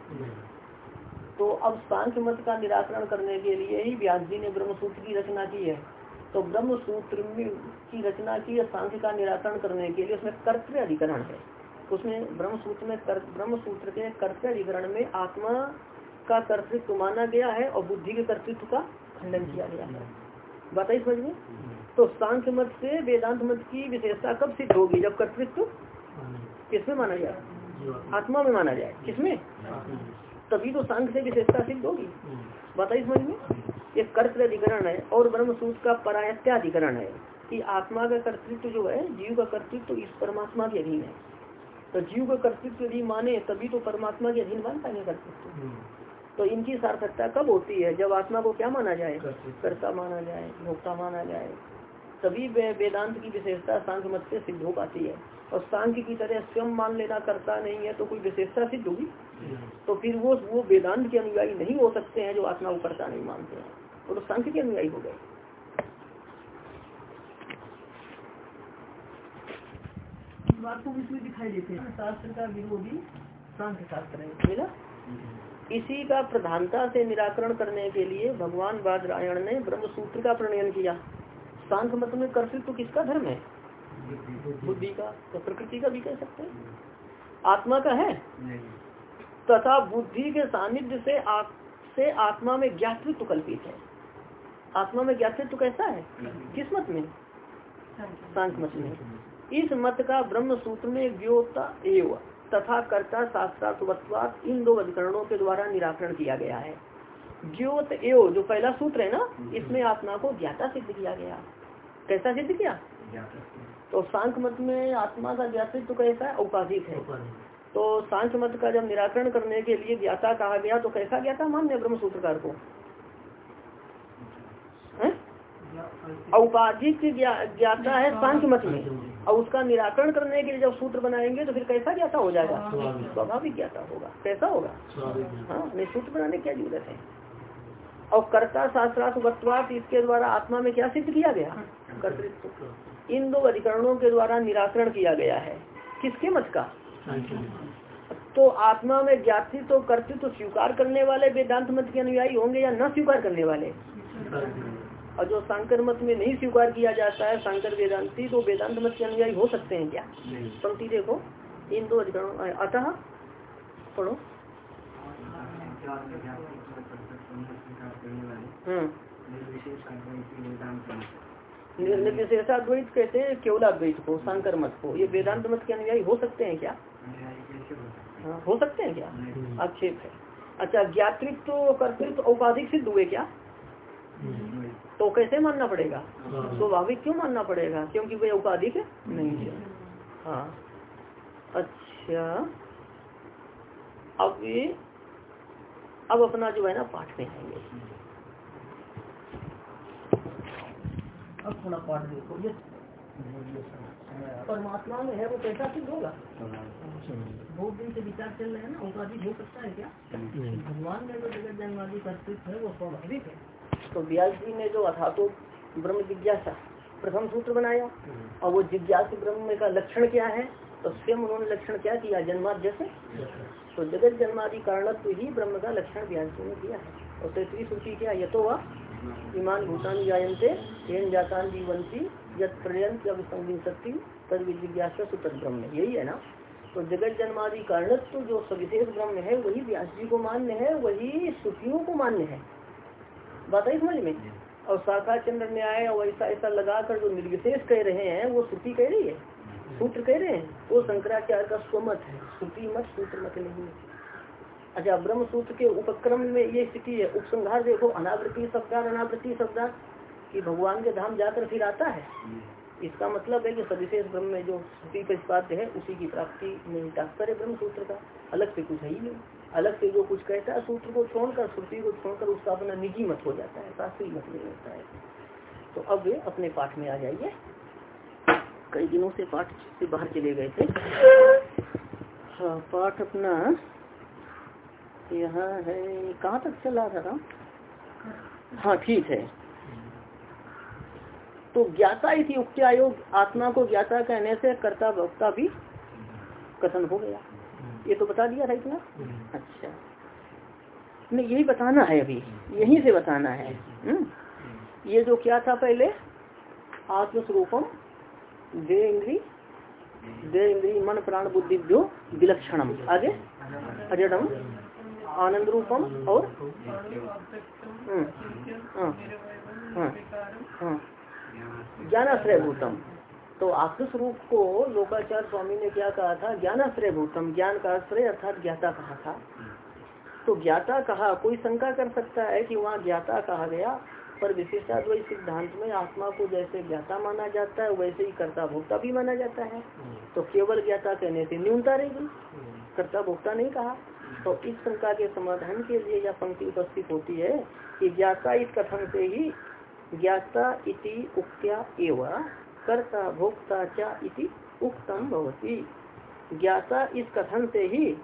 तो अब सांख्य मत का निराकरण करने के लिए ही व्यास जी ने ब्रह्मसूत्र की रचना की है। तो ब्रह्म सूत्र की रचना की सांख्य का निराकरण करने के लिए उसमें कर्तव्य अधिकरण है। उसमें ब्रह्म सूत्र में कर, ब्रह्म सूत्र के कर्तव्य अधिकरण में आत्मा का कर्तृत्व माना गया है और बुद्धि के कर्तृत्व का खंडन किया गया है। बताइए समझ में? तो सांख्य मत से वेदांत मत की विशेषता कब सिद्ध होगी? जब कर्तृत्व किसमें माना जाए? आत्मा में माना जाए। किसमें? तभी तो सांख्य से विशेषता सिद्ध होगी। बताइए समझ में? ये कर्तव्य अधिकरण है और ब्रह्म सूत्र का परायत्याधिकरण है कि आत्मा का कर्तृत्व जो है जीव का कर्तृत्व इस परमात्मा के अधीन है। तो जीव का कर्तृत्व यदि माने तभी तो परमात्मा के अधीन मान पाएँगे कर्तृत्व। तो इनकी सार्थकता कब होती है? जब आत्मा को क्या माना जाए? कर्ता माना जाए भोक्ता माना जाए। तभी वेदांत की विशेषता सांख्य मत से सिद्ध हो पाती है। और सांख्य की तरह स्वयं मान लेना करता नहीं है तो कोई विशेषता सिद्ध होगी? तो फिर वो वो वेदांत के अनुयायी नहीं हो सकते हैं जो आत्मा को करता नहीं मानते हैं। वो तो सांख्य के अनुयायी हो गए। बात को इसमें दिखाई देते हैं। शास्त्र का विरोधी सांख्य शास्त्र है मिला इसी का प्रधानता से निराकरण करने के लिए भगवान बादरायण ने ब्रह्म सूत्र का प्रणयन किया। सांख मत में कर्तृत्व किसका धर्म है? बुद्धि का तो प्रकृति का भी कह सकते हैं। आत्मा का है? तथा बुद्धि के सानिध्य से आप से आत्मा में ज्ञातृत्व कल्पित है। आत्मा में ज्ञातृत्व कैसा है? किस मत में। सांख मत में। इस मत का ब्रह्म सूत्र में व्योता एवं तथा कर्ता शास्त्रात्वत्वात इन दो अधिकरणों के द्वारा निराकरण किया गया है। ज्योत एव जो पहला सूत्र है ना इसमें आत्मा को ज्ञाता सिद्ध किया गया। कैसा सिद्ध किया? तो सांख मत में आत्मा का ज्ञातित्व कैसा है? औपाधिक है। तो सांख मत का जब निराकरण करने के लिए ज्ञाता कहा गया तो कैसा ज्ञाता? मान्य ब्रह्म सूत्रकार को औपाधिक ज्ञाता है सांख मत में। और उसका निराकरण करने के लिए जब सूत्र बनाएँगे तो फिर कैसा ज्ञाता हो जाएगा? स्वाभाविक ज्ञाता होगा? कैसा होगा? हाँ। नहीं सूत्र बनाने की क्या ज़रूरत है? और कर्ता शास्त्रार्थ इसके द्वारा आत्मा में क्या सिद्ध किया गया? कर्तृत्व। इन दो अधिकरणों के द्वारा निराकरण किया गया है। किसके मत का? तो आत्मा में ज्ञाति तो कर्तृत्व स्वीकार करने वाले वेदांत मत के अनुयायी होंगे या न स्वीकार करने वाले। और जो शंकर मत में नहीं स्वीकार किया जाता है शंकर वेदांति तो वेदांत मत के अनुयायी हो सकते हैं क्या? पंक्ति देखो। इन दो अधिकरणों अतः पढ़ो। हम्म। निर्विशेषाद्वैत कहते हैं केवलाद्वैत को शंकर मत को। ये वेदांत मत के अनुयायी हो सकते हैं क्या? हाँ, हो सकते हैं क्या? आक्षेप है। अच्छा ज्ञातृत्व कर्तृत्व औपाधिक सिद्ध हुए क्या? तो कैसे मानना पड़ेगा? हाँ। स्वाभाविक क्यों मानना पड़ेगा? क्योंकि वे उपाधिक नहीं है। हाँ। अच्छा। अब ये अब अपना जो है ना पाठ में आएँगे। अब थोड़ा पाठ देखो। ये परमात्मा में है वो कैसा सिद्ध होगा? बहुत दिन से विचार चल रहे हैं ना उपाधि हो सकता है क्या? भगवान में जो जगत जनवादी कर्तृत्व है वो स्वाभाविक है। तो व्यास जी ने जो अथा तो ब्रह्म जिज्ञासा प्रथम सूत्र बनाया और वो जिज्ञास ब्रह्म का लक्षण क्या है तो स्वयं उन्होंने लक्षण क्या किया जन्माद जैसे? तो जगत जन्मादि कारणत्व ही ब्रह्म का लक्षण व्यास जी ने किया है। और तैतरी सूची क्या ये तो वह ईमान भूतान जायते एन जातान जीवंती यद पर्यंत शक्ति तद जिज्ञासा सुतर ब्रह्म। यही है ना? तो जगत जन्मादि कारणत्व जो सविशेष ब्रह्म है वही व्यास जी को मान्य है वही सुखियों को मान्य है। बात है समझ में? और शाखा चंद्र न्याय और ऐसा ऐसा लगा कर जो निर्विशेष कह रहे हैं, वो श्रुति कह रही है? सूत्र कह रहे हैं? वो शंकराचार्य का स्वमत है। श्रुति मत, सूत्र मत नहीं अच्छा ब्रह्म सूत्र के उपक्रम में ये स्थिति है। उपसंहार देखो अनावृति शब्दार अनावृति शब्दार, कि भगवान के धाम जाकर फिर आता है? इसका मतलब है कि सविशेष ब्रह्म में जो श्रुति स्पाद्य है, उसी की प्राप्ति में तात्पर्य ब्रह्म सूत्र का। अलग से कुछ है ही नहीं। अलग से जो कुछ कहता है, सूत्र को छोड़कर, श्रुति को छोड़कर, उसका अपना निजी मत हो जाता है, शास्त्रीय मत नहीं होता है। तो अब वे अपने पाठ में आ जाइए। कई दिनों से पाठ से बाहर चले गए थे। हाँ पाठ अपना यहाँ है। कहाँ तक चला था हाँ ठीक है। तो ज्ञाता इसी उक्त आयोग आत्मा को ज्ञाता कहने से कर्ता वक्ता भी कथन हो गया। ये तो बता दिया था इतना? हम्म। अच्छा। नहीं यही बताना है अभी। यहीं से बताना है। हम्म। ये जो क्या था पहले? आत्मस्वरूपम दे इंद्री दे इंद्री मन प्राण बुद्धि जो विलक्षणम। आगे? अजडम आनंद रूपम और? हम्म। हाँ। हाँ। हाँ। ज्ञानाश्रय भूतम तो आत्मस्वरूप को लोकाचार स्वामी ने क्या कहा था? ज्ञानाश्रय भूतम ज्ञान का आश्रय अर्थात ज्ञाता कहा था। तो ज्ञाता कहा, कोई शंका कर सकता है कि वहाँ ज्ञाता कहा गया, पर विशिष्टाद्वैत सिद्धांत में आत्मा को जैसे ज्ञाता माना जाता है, वैसे ही कर्ता भोक्ता भी माना जाता है। तो केवल ज्ञाता कहने से न्यूनता रहेगी। कर्ता भोक्ता नहीं कहा। तो इस शंका के समाधान के लिए यह पंक्ति उपस्थित होती है कि ज्ञाता इस कथन से ही ज्ञाता इति उक्त्या एवं, कर्ता भोक्ता चा इति उक्तम भवती। ज्ञाता इस कथन से ही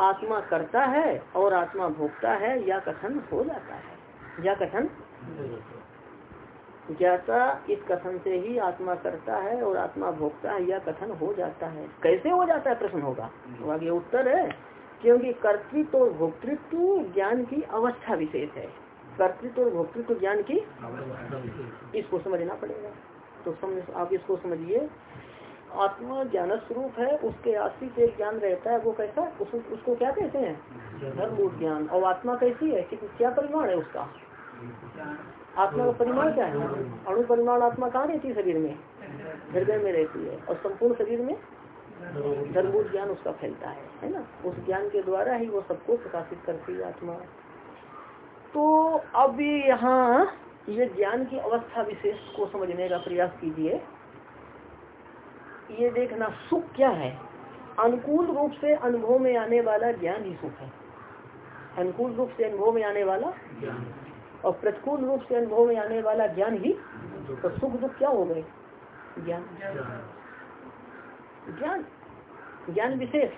आत्मा करता है और आत्मा भोगता है, या कथन हो जाता है। या कथन? ज्ञाता इस कथन से ही आत्मा करता है और आत्मा भोगता है, या कथन हो जाता है। कैसे हो जाता है प्रश्न होगा? तो आगे उत्तर है, क्योंकि कर्तृत्व और भोक्तृत्व ज्ञान की अवस्था विशेष है। कर्तृत्व और भोक्तृत्व ज्ञान की इसको समझना पड़ेगा। तो समझ आप इसको समझिए। आत्मा ज्ञान स्वरूप है उसके आश्रित एक ज्ञान रहता है वो कैसा? उस, उसको क्या कहते हैं? धर्मभूत ज्ञान। और आत्मा कैसी है? कि क्या परिमाण है उसका? आत्मा का परिमाण क्या है? अणु परिमाण आत्मा कहाँ रहती है शरीर में? हृदय में रहती है। और संपूर्ण शरीर में? धर्मभूत ज्ञान उसका फैलता है है ना? उस ज्ञान के द्वारा ही वो सबको प्रकाशित करती है आत्मा। तो अब यहाँ ये ज्ञान की अवस्था विशेष को समझने का प्रयास कीजिए। ये देखना सुख क्या है? अनुकूल रूप से अनुभव में आने वाला ज्ञान ही सुख है। अनुकूल रूप से अनुभव में आने वाला और प्रतिकूल रूप से अनुभव में आने वाला ज्ञान ही तो सुख दुख क्या हो गए? ज्ञान। ज्ञान। ज्ञान। विशेष।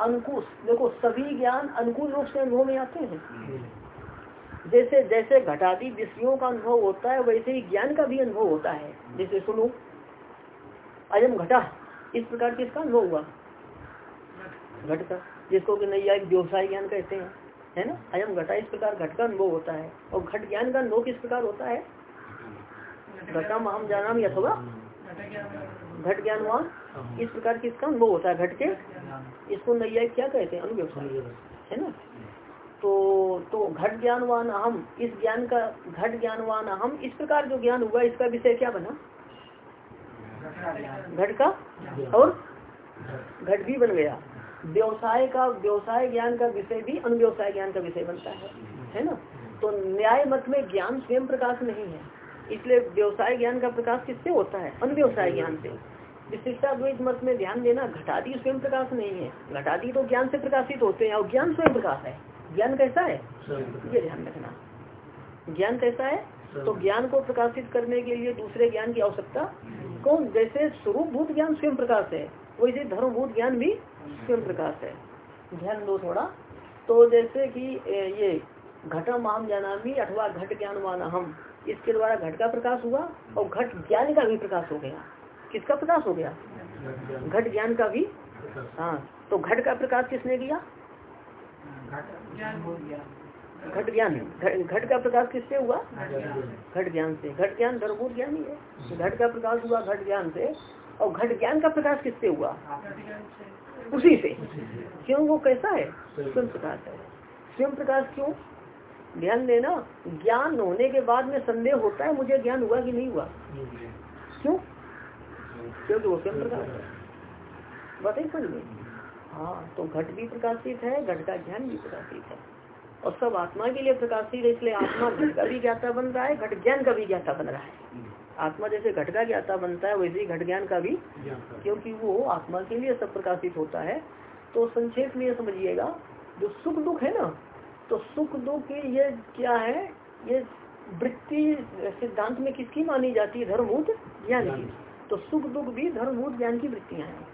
अंकुश देखो सभी ज्ञान अनुकूल रूप से अनुभव में आते हैं। जैसे जैसे घटाती विषयों का अनुभव होता है, वैसे ही ज्ञान का भी अनुभव होता है। जैसे सुनो, अयम घटा, इस प्रकार किसका अनुभव हुआ। घट का, जिसको कि नैया व्यवसाय ज्ञान कहते हैं, है ना? अयम घटा, इस प्रकार घट का अनुभव होता है। और घट ज्ञान का अनुभव किस प्रकार होता है? घटा हम जाना अथवा घट ज्ञानवान इस प्रकार किसका अनुभव होता है, घट के। इसको नैया क्या कहते हैं? अनुव्यवसाय। है ना? तो तो घट ज्ञानवान अहम, इस ज्ञान का घट ज्ञानवान अहम, इस प्रकार जो ज्ञान हुआ, इसका विषय क्या बना? घट का? और? घट भी बन गया। व्यवसाय का, व्यवसाय ज्ञान का विषय भी अनुव्यवसाय ज्ञान का विषय बनता है। है ना? तो न्याय मत में ज्ञान स्वयं प्रकाश नहीं है। इसलिए व्यवसाय ज्ञान का प्रकाश किससे होता है? अनुव्यवसाय ज्ञान से। विशिष्टाद्वैत मत में ध्यान देना घटादी स्वयं प्रकाश नहीं है। घटादी तो ज्ञान से प्रकाशित होते हैं और ज्ञान स्वयं प्रकाश है। ज्ञान कैसा है? ये ध्यान रखना। ज्ञान कैसा है? तो ज्ञान को प्रकाशित करने के लिए दूसरे ज्ञान की आवश्यकता कौन? जैसे स्वरूप भूत ज्ञान स्वयं प्रकाश है वैसे धर्मभूत ज्ञान भी स्वयं प्रकाश है। ध्यान दो थोड़ा। तो जैसे कि ये घटम आम जानामी अथवा घट ज्ञान वाला हम इसके द्वारा घट का प्रकाश हुआ और घट ज्ञान का भी प्रकाश हो गया। किसका प्रकाश हो गया? घट ज्ञान। का भी। हाँ तो घट का प्रकाश किसने किया? घट ज्ञान घट का प्रकाश किससे हुआ? घट ज्ञान से। घट ज्ञान धर्मभूत ज्ञान ही। है घट का प्रकाश हुआ घट ज्ञान से। और घट ज्ञान का प्रकाश किससे हुआ? उसी से। क्यों? वो कैसा है? स्वयं प्रकाश है। स्वयं प्रकाश क्यों? ध्यान देना ज्ञान होने के बाद में संदेह होता है मुझे ज्ञान हुआ कि नहीं हुआ? क्यों? क्योंकि वो स्वयं प्रकाश है। समझ में? हाँ तो घट भी प्रकाशित है घट का ज्ञान भी प्रकाशित है। और सब आत्मा के लिए प्रकाशित है इसलिए आत्मा घट का भी ज्ञाता बन रहा है घट ज्ञान का भी ज्ञाता बन रहा है। आत्मा जैसे घट का ज्ञाता बनता है वैसे ही घट ज्ञान का भी क्योंकि वो आत्मा के लिए सब प्रकाशित होता है। तो संक्षेप में समझिएगा जो सुख दुख है ना तो सुख दुख ये क्या है ये वृत्ति सिद्धांत में किसकी मानी जाती है? धर्मभूत ज्ञान की। तो सुख दुख भी धर्मभूत ज्ञान की वृत्तियाँ हैं।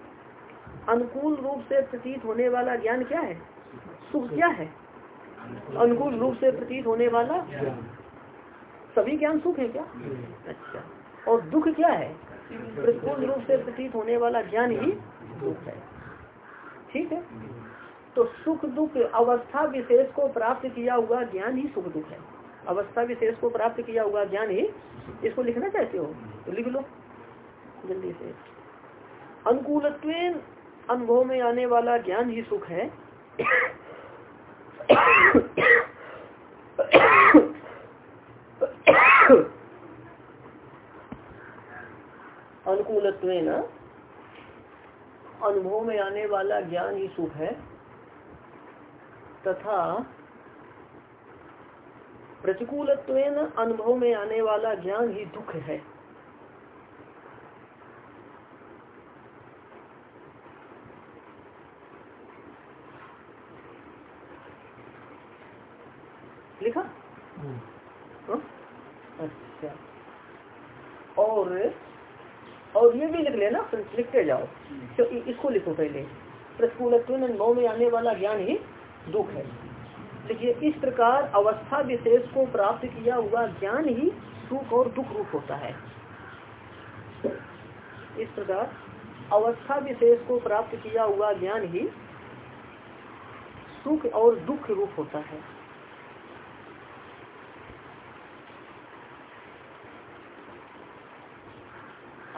अनुकूल रूप से प्रतीत होने वाला ज्ञान क्या है? सुख क्या है? अनुकूल रूप से प्रतीत होने वाला सभी ज्ञान सुख है क्या? अच्छा। और दुख क्या है? प्रतिकूल रूप से प्रतीत होने वाला ज्ञान ही दुख है। ठीक है? तो सुख दुख अवस्था विशेष को प्राप्त किया हुआ ज्ञान ही सुख दुख है। अवस्था विशेष को प्राप्त किया हुआ ज्ञान ही इसको लिखना चाहते हो? तो लिख लो। जल्दी से। अनुकूल अनुभव में आने वाला ज्ञान ही सुख है। अनुकूल अनुभव में आने वाला ज्ञान ही सुख है। तथा प्रतिकूल अनुभव में आने वाला ज्ञान ही दुख है। लिखा? हम्म। हाँ? अच्छा। और और ये भी लिख लेना लिखते जाओ। तो इसको लिखो पहले। प्रतिकूल नौ में आने वाला ज्ञान ही दुख है। देखिए इस प्रकार अवस्था विशेष को प्राप्त किया हुआ ज्ञान ही सुख और दुख रूप होता है। इस प्रकार अवस्था विशेष को प्राप्त किया हुआ ज्ञान ही सुख और दुख रूप होता है।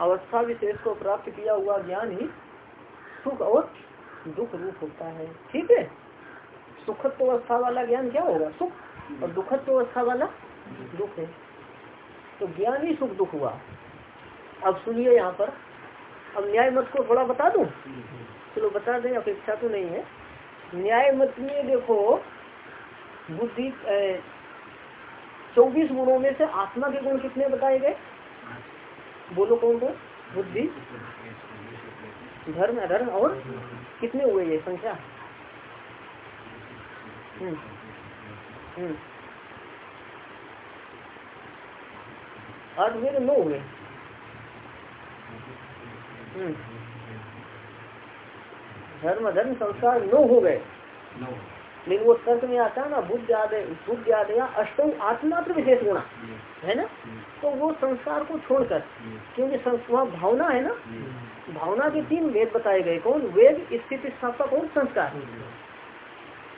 अवस्था विशेष को प्राप्त किया हुआ ज्ञान ही सुख और दुख रूप होता है। ठीक है? सुखत्व अवस्था वाला ज्ञान क्या होगा? सुख। और दुखत्व अवस्था वाला दुख है। तो ज्ञान ही सुख दुख हुआ। अब सुनिए यहाँ पर। अब न्याय मत को थोड़ा बता दू? चलो बता दें, अपेक्षा तो नहीं है। न्याय मत में देखो, बुद्धि चौबीस गुणों में से आत्मा के गुण कितने बताए गए? बोलो कौन कौन बुद्धि। धर्म, अधर्म और कितने हुए ये संख्या? हम्म हम्म। आठ हुए नौ हुए। हम्म। धर्म धर्म संस्कार नौ हो गए। लेकिन वो तर्क में आता है ना, बुद्ध आदय बुद्ध आदया अष्टम आत्मात्र विशेष गुणा, है ना? तो वो संस्कार को छोड़कर, क्योंकि वहाँ भावना है ना? भावना के तीन वेद बताए गए, कौन? वेद, स्थिति, स्थापक और संस्कार।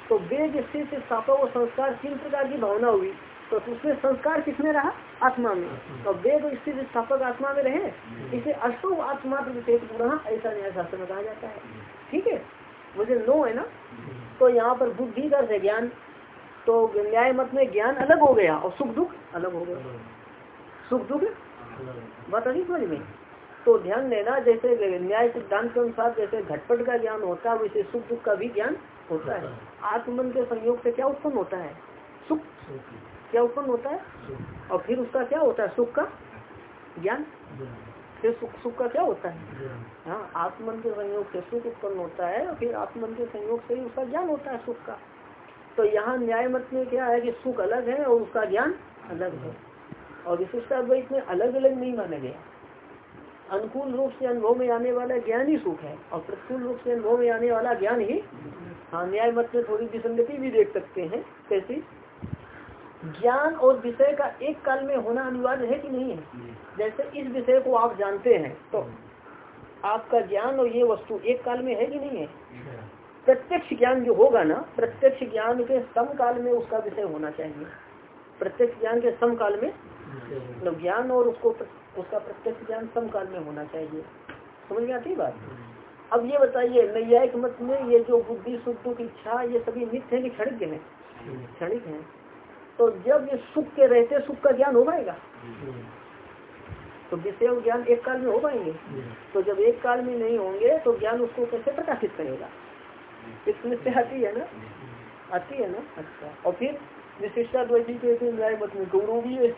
तो वेद, स्थिति, स्थापक और संस्कार तीन प्रकार की भावना हुई। तो उसमें संस्कार किसमें रहा? आत्मा में। तो वेद स्थिति, स्थापक आत्मा में रहे। इसे अष्टो आत्मा विशेष गुण ऐसा न्याय शास्त्र में कहा जाता है। ठीक है? मुझे नो है ना? तो यहाँ पर बुद्धि का है ज्ञान। तो न्याय मत में ज्ञान अलग हो गया और सुख दुख अलग हो गया। सुख दुख बात अभी समझ में। तो ध्यान देना, जैसे न्याय सिद्धांत के अनुसार जैसे घटपट का ज्ञान होता है, वैसे सुख दुख का भी ज्ञान होता है। आत्मन के संयोग से क्या उत्पन्न होता है? सुख। क्या उत्पन्न होता है? और फिर उसका क्या होता है? सुख का ज्ञान। फिर सुख सुख का क्या होता है? हाँ। आत्मन के संयोग से सुख उत्पन्न होता है और फिर आत्मन के संयोग से ही उसका ज्ञान होता है सुख का। तो यहाँ न्याय मत में क्या है कि सुख अलग है और उसका ज्ञान अलग है। और विशिष्टाद्वैत में अलग अलग नहीं माना गया। अनुकूल रूप से अनुभव में आने वाला ज्ञान ही सुख है और प्रतिकूल रूप से अनुभव में आने वाला ज्ञान ही हाँ न्याय मत में थोड़ी विसंगति भी देख सकते हैं कैसी? ज्ञान और विषय का एक काल में होना अनिवार्य है कि नहीं है? जैसे इस विषय को आप जानते हैं तो आपका ज्ञान और ये वस्तु एक काल में है कि नहीं है? प्रत्यक्ष ज्ञान जो होगा ना प्रत्यक्ष ज्ञान के सम काल में उसका विषय होना चाहिए। प्रत्यक्ष ज्ञान के सम काल में मतलब ज्ञान और उसको उसका प्रत्यक्ष ज्ञान सम काल में होना चाहिए। समझ में आती बात? अब ये बताइए नैयायिक मत में ये जो बुद्धि शुद्ध की इच्छा ये सभी नित्य है कि क्षणिक है। क्षणिक है। तो जब ये सुख के रहते सुख का ज्ञान हो पाएगा? तो विषय और ज्ञान एक काल में हो पाएँगे। तो जब एक काल में नहीं होंगे तो ज्ञान उसको कैसे प्रकाशित करेगा? इसमें से आती है ना? आती है ना? अच्छा। और फिर विशिष्टा द्वैती के मत में गौरव भी है।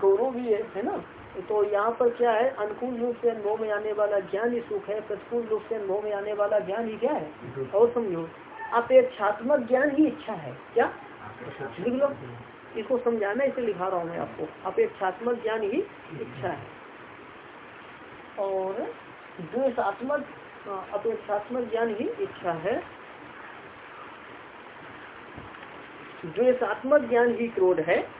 गौरव भी है है ना? तो यहाँ पर क्या है? अनुकूल रूप से अनुभव में आने वाला ज्ञान ही सुख है प्रतिकूल रूप से अनुभव में आने वाला ज्ञान ही क्या है? और समझो आप अपेक्षात्मक ज्ञान ही इच्छा है। क्या? लिख लो। इसको समझाना, इसे लिखा रहा हूँ मैं आपको। अपेक्षात्मक ज्ञान ही इच्छा है। और द्वेषात्मक अपेक्षात्मक ज्ञान ही इच्छा है। द्वेषात्मक ज्ञान ही क्रोध है।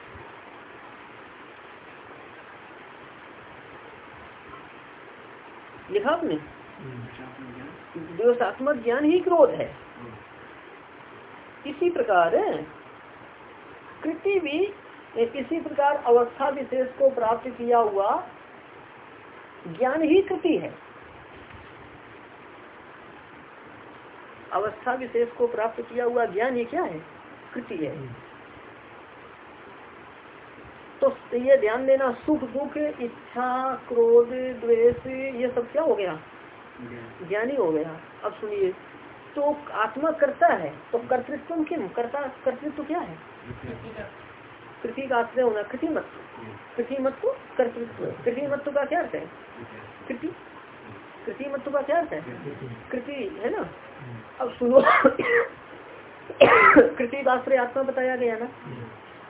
लिखा आपने? द्वेषात्मक ज्ञान ही क्रोध है। इसी प्रकार कृति भी किसी प्रकार अवस्था विशेष को प्राप्त किया हुआ ज्ञान ही कृति है। अवस्था विशेष को प्राप्त किया हुआ ज्ञान ही क्या है? कृति है। तो ये ध्यान देना सुख दुख इच्छा क्रोध द्वेष ये सब क्या हो गया? ज्ञानी। हो गया। अब सुनिए तो आत्मा करता है तो कर्तृत्व किम? करता कर्तृत्व क्या है? कृति का आश्रय होना कृति मत कृति मत को कृति मत्व का क्या अर्थ है? कृति। कृति मत्व का क्या अर्थ है? कृति है ना? अब सुनो। कृति का आश्रय आत्मा बताया गया ना?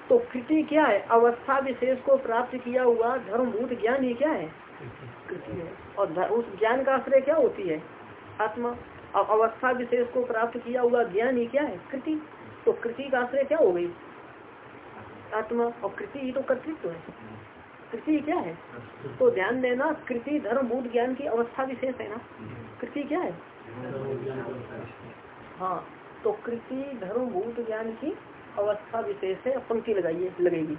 तो कृति क्या है? अवस्था विशेष को प्राप्त किया हुआ धर्मभूत ज्ञान ही क्या है? कृति है। और उस ज्ञान का आश्रय क्या होती है? आत्मा। अब अवस्था विशेष को प्राप्त किया हुआ ज्ञान ही क्या है? कृति। तो कृति का आश्रय क्या हो गई? आत्मा और कृति ही तो कर्तृत्व है। कृति क्या है? तो ध्यान देना, कृति, धर्म भूत ज्ञान की अवस्था विशेष है ना। कृति क्या है? हाँ तो कृति, धर्म भूत ज्ञान की अवस्था विशेष है, पंक्ति लगाइए, लगेगी।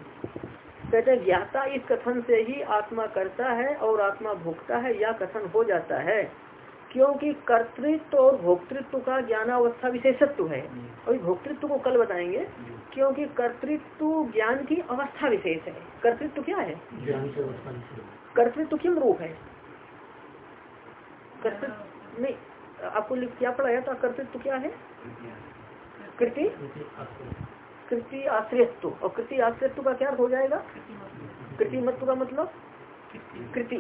कहते हैं, ज्ञाता इस कथन से ही आत्मा करता है और आत्मा भोगता है, या कथन हो जाता है। क्योंकि कर्तृत्व और भोक्तृत्व का ज्ञान अवस्था विशेषत्व है। और भोक्तृत्व को कल बताएँगे क्योंकि कर्तृत्व ज्ञान की अवस्था विशेष है। कर्तृत्व क्या है? कर्तृत्व किम रूप है? कर्तृत्व नहीं आपको क्या पढ़ाया था कर्तृत्व क्या है? कृति। कृति आश्रयत्व। और कृति आश्रयत्व का क्या हो जाएगा? कृति मत्व। का मतलब? कृति।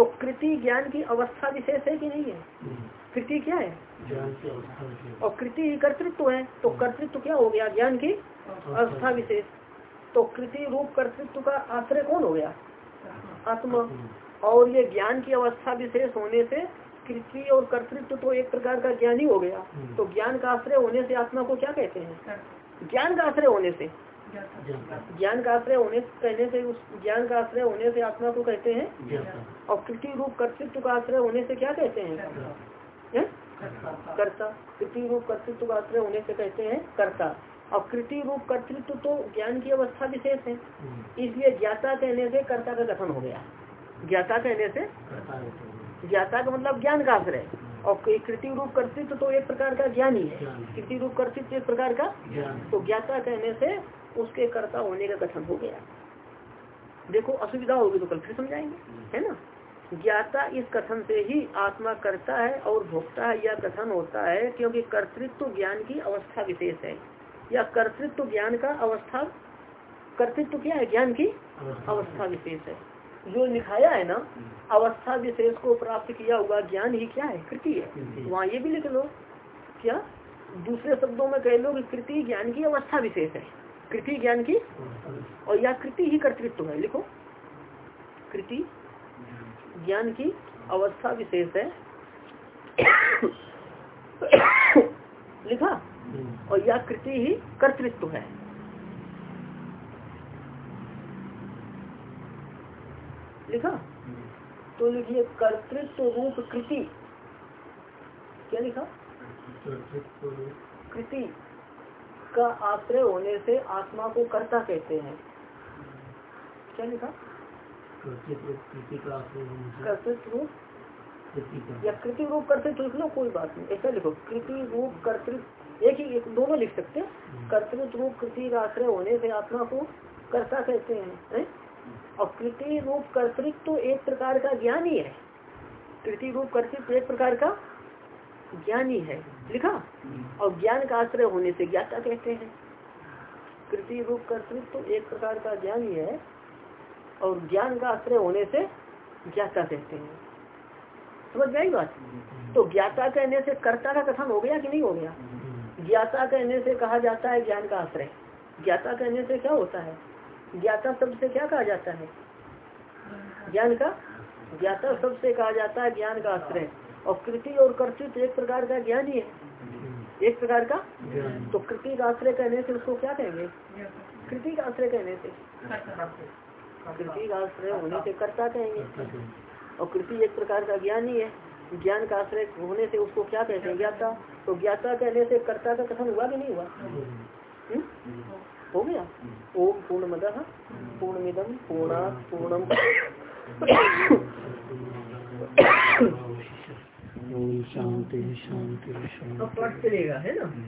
तो कृति ज्ञान की अवस्था विशेष है कि नहीं है? कृति क्या है? ज्ञान की अवस्था विशेष। और कृति ही कर्तृत्व है तो कर्तृत्व क्या हो गया? ज्ञान की अवस्था विशेष। तो कृति रूप कर्तृत्व का आश्रय कौन हो गया? आत्मा। और ये ज्ञान की अवस्था विशेष होने से कृति और कर्तृत्व तो एक प्रकार का ज्ञान ही हो गया। तो ज्ञान का आश्रय होने से आत्मा को क्या कहते हैं? ज्ञान का आश्रय होने से। ज्ञान का आश्रय। होने कहने से उस ज्ञान का आश्रय होने से आत्मा को कहते हैं और कृति रूप कर्तृत्व का आश्रय होने से क्या कहते हैं? कर्ता। कृति रूप कर्तृत्व का आश्रय होने से कहते हैं कर्ता। और कृति रूप कर्तृत्व तो ज्ञान की अवस्था विशेष है। इसलिए ज्ञाता कहने से कर्ता का कथन हो गया। ज्ञाता कहने से ज्ञाता का मतलब ज्ञान का आश्रय। और कृति रूप कर्तृत्व तो एक प्रकार का ज्ञान ही है। कृति रूप कर्तृत्व एक प्रकार का तो ज्ञाता कहने से उसके कर्ता होने का कथन हो गया। देखो असुविधा होगी तो कल फिर समझाएँगे है ना? ज्ञाता इस कथन से ही आत्मा करता है और भोगता है यह कथन होता है क्योंकि कर्तृत्व ज्ञान की अवस्था विशेष है। या कर्तृत्व ज्ञान का अवस्था कर्तृत्व क्या है? ज्ञान की अवस्था। विशेष है। जो लिखाया है ना अवस्था विशेष को प्राप्त किया हुआ ज्ञान ही क्या है? कृति है। वहाँ ये भी लिख लो। क्या? दूसरे शब्दों में कह लो कि कृति ज्ञान की अवस्था विशेष है। कृति ज्ञान की और या कृति ही कर्तृत्व है लिखो। कृति ज्ञान की अवस्था विशेष है। लिखा? और या कृति ही कर्तृत्व है। लिखा? तो लिखिए कर्तृत्व रूप कृति। क्या लिखा? कृति। का आश्रय होने से आत्मा को कर्ता कहते हैं। क्या लिखा? कर्तृत्व रूप या कृति रूप कर्तृत्व लिख लो कोई बात नहीं। ऐसा लिखो कृति रूप कर्तृत्व एक ही एक दोनों लिख सकते हैं। कर्तृत्व रूप कृति का आश्रय होने से आत्मा को कर्ता कहते हैं है? और कृति रूप कर्तृत्व तो एक प्रकार का ज्ञान ही है। कृति रूप कर्तृत्व एक प्रकार का ज्ञान ही है। लिखा? और ज्ञान का आश्रय होने से ज्ञाता कहते हैं। कृति रूप कर्तृत्व तो एक प्रकार का ज्ञान ही है। और ज्ञान का आश्रय होने से ज्ञाता कहते हैं। समझ गई बात? तो ज्ञाता कहने से कर्ता का कथन हो गया कि नहीं हो गया? ज्ञाता कहने से कहा जाता है ज्ञान का आश्रय। ज्ञाता कहने से क्या होता है? ज्ञाता शब्द से क्या कहा जाता है? ज्ञान का? ज्ञाता शब्द से कहा जाता है ज्ञान का आश्रय। और कृति और कर्तृत्व एक प्रकार का ज्ञान ही है एक प्रकार का तो कृति का आश्रय कहने से उसको क्या कहेंगे कृति का आश्रय कहने से कृति का आश्रय होने से कर्ता कहेंगे और कृति एक प्रकार का ज्ञान ही है ज्ञान का आश्रय होने से उसको क्या कहते हैं ज्ञाता तो ज्ञाता कहने से कर्ता का कथन हुआ कि नहीं हुआ हुँ? हो गया ओम पूर्ण मद पूर्णमिदम पूर्णा पूर्णम शांति शांति शांति। चलेगा है ना?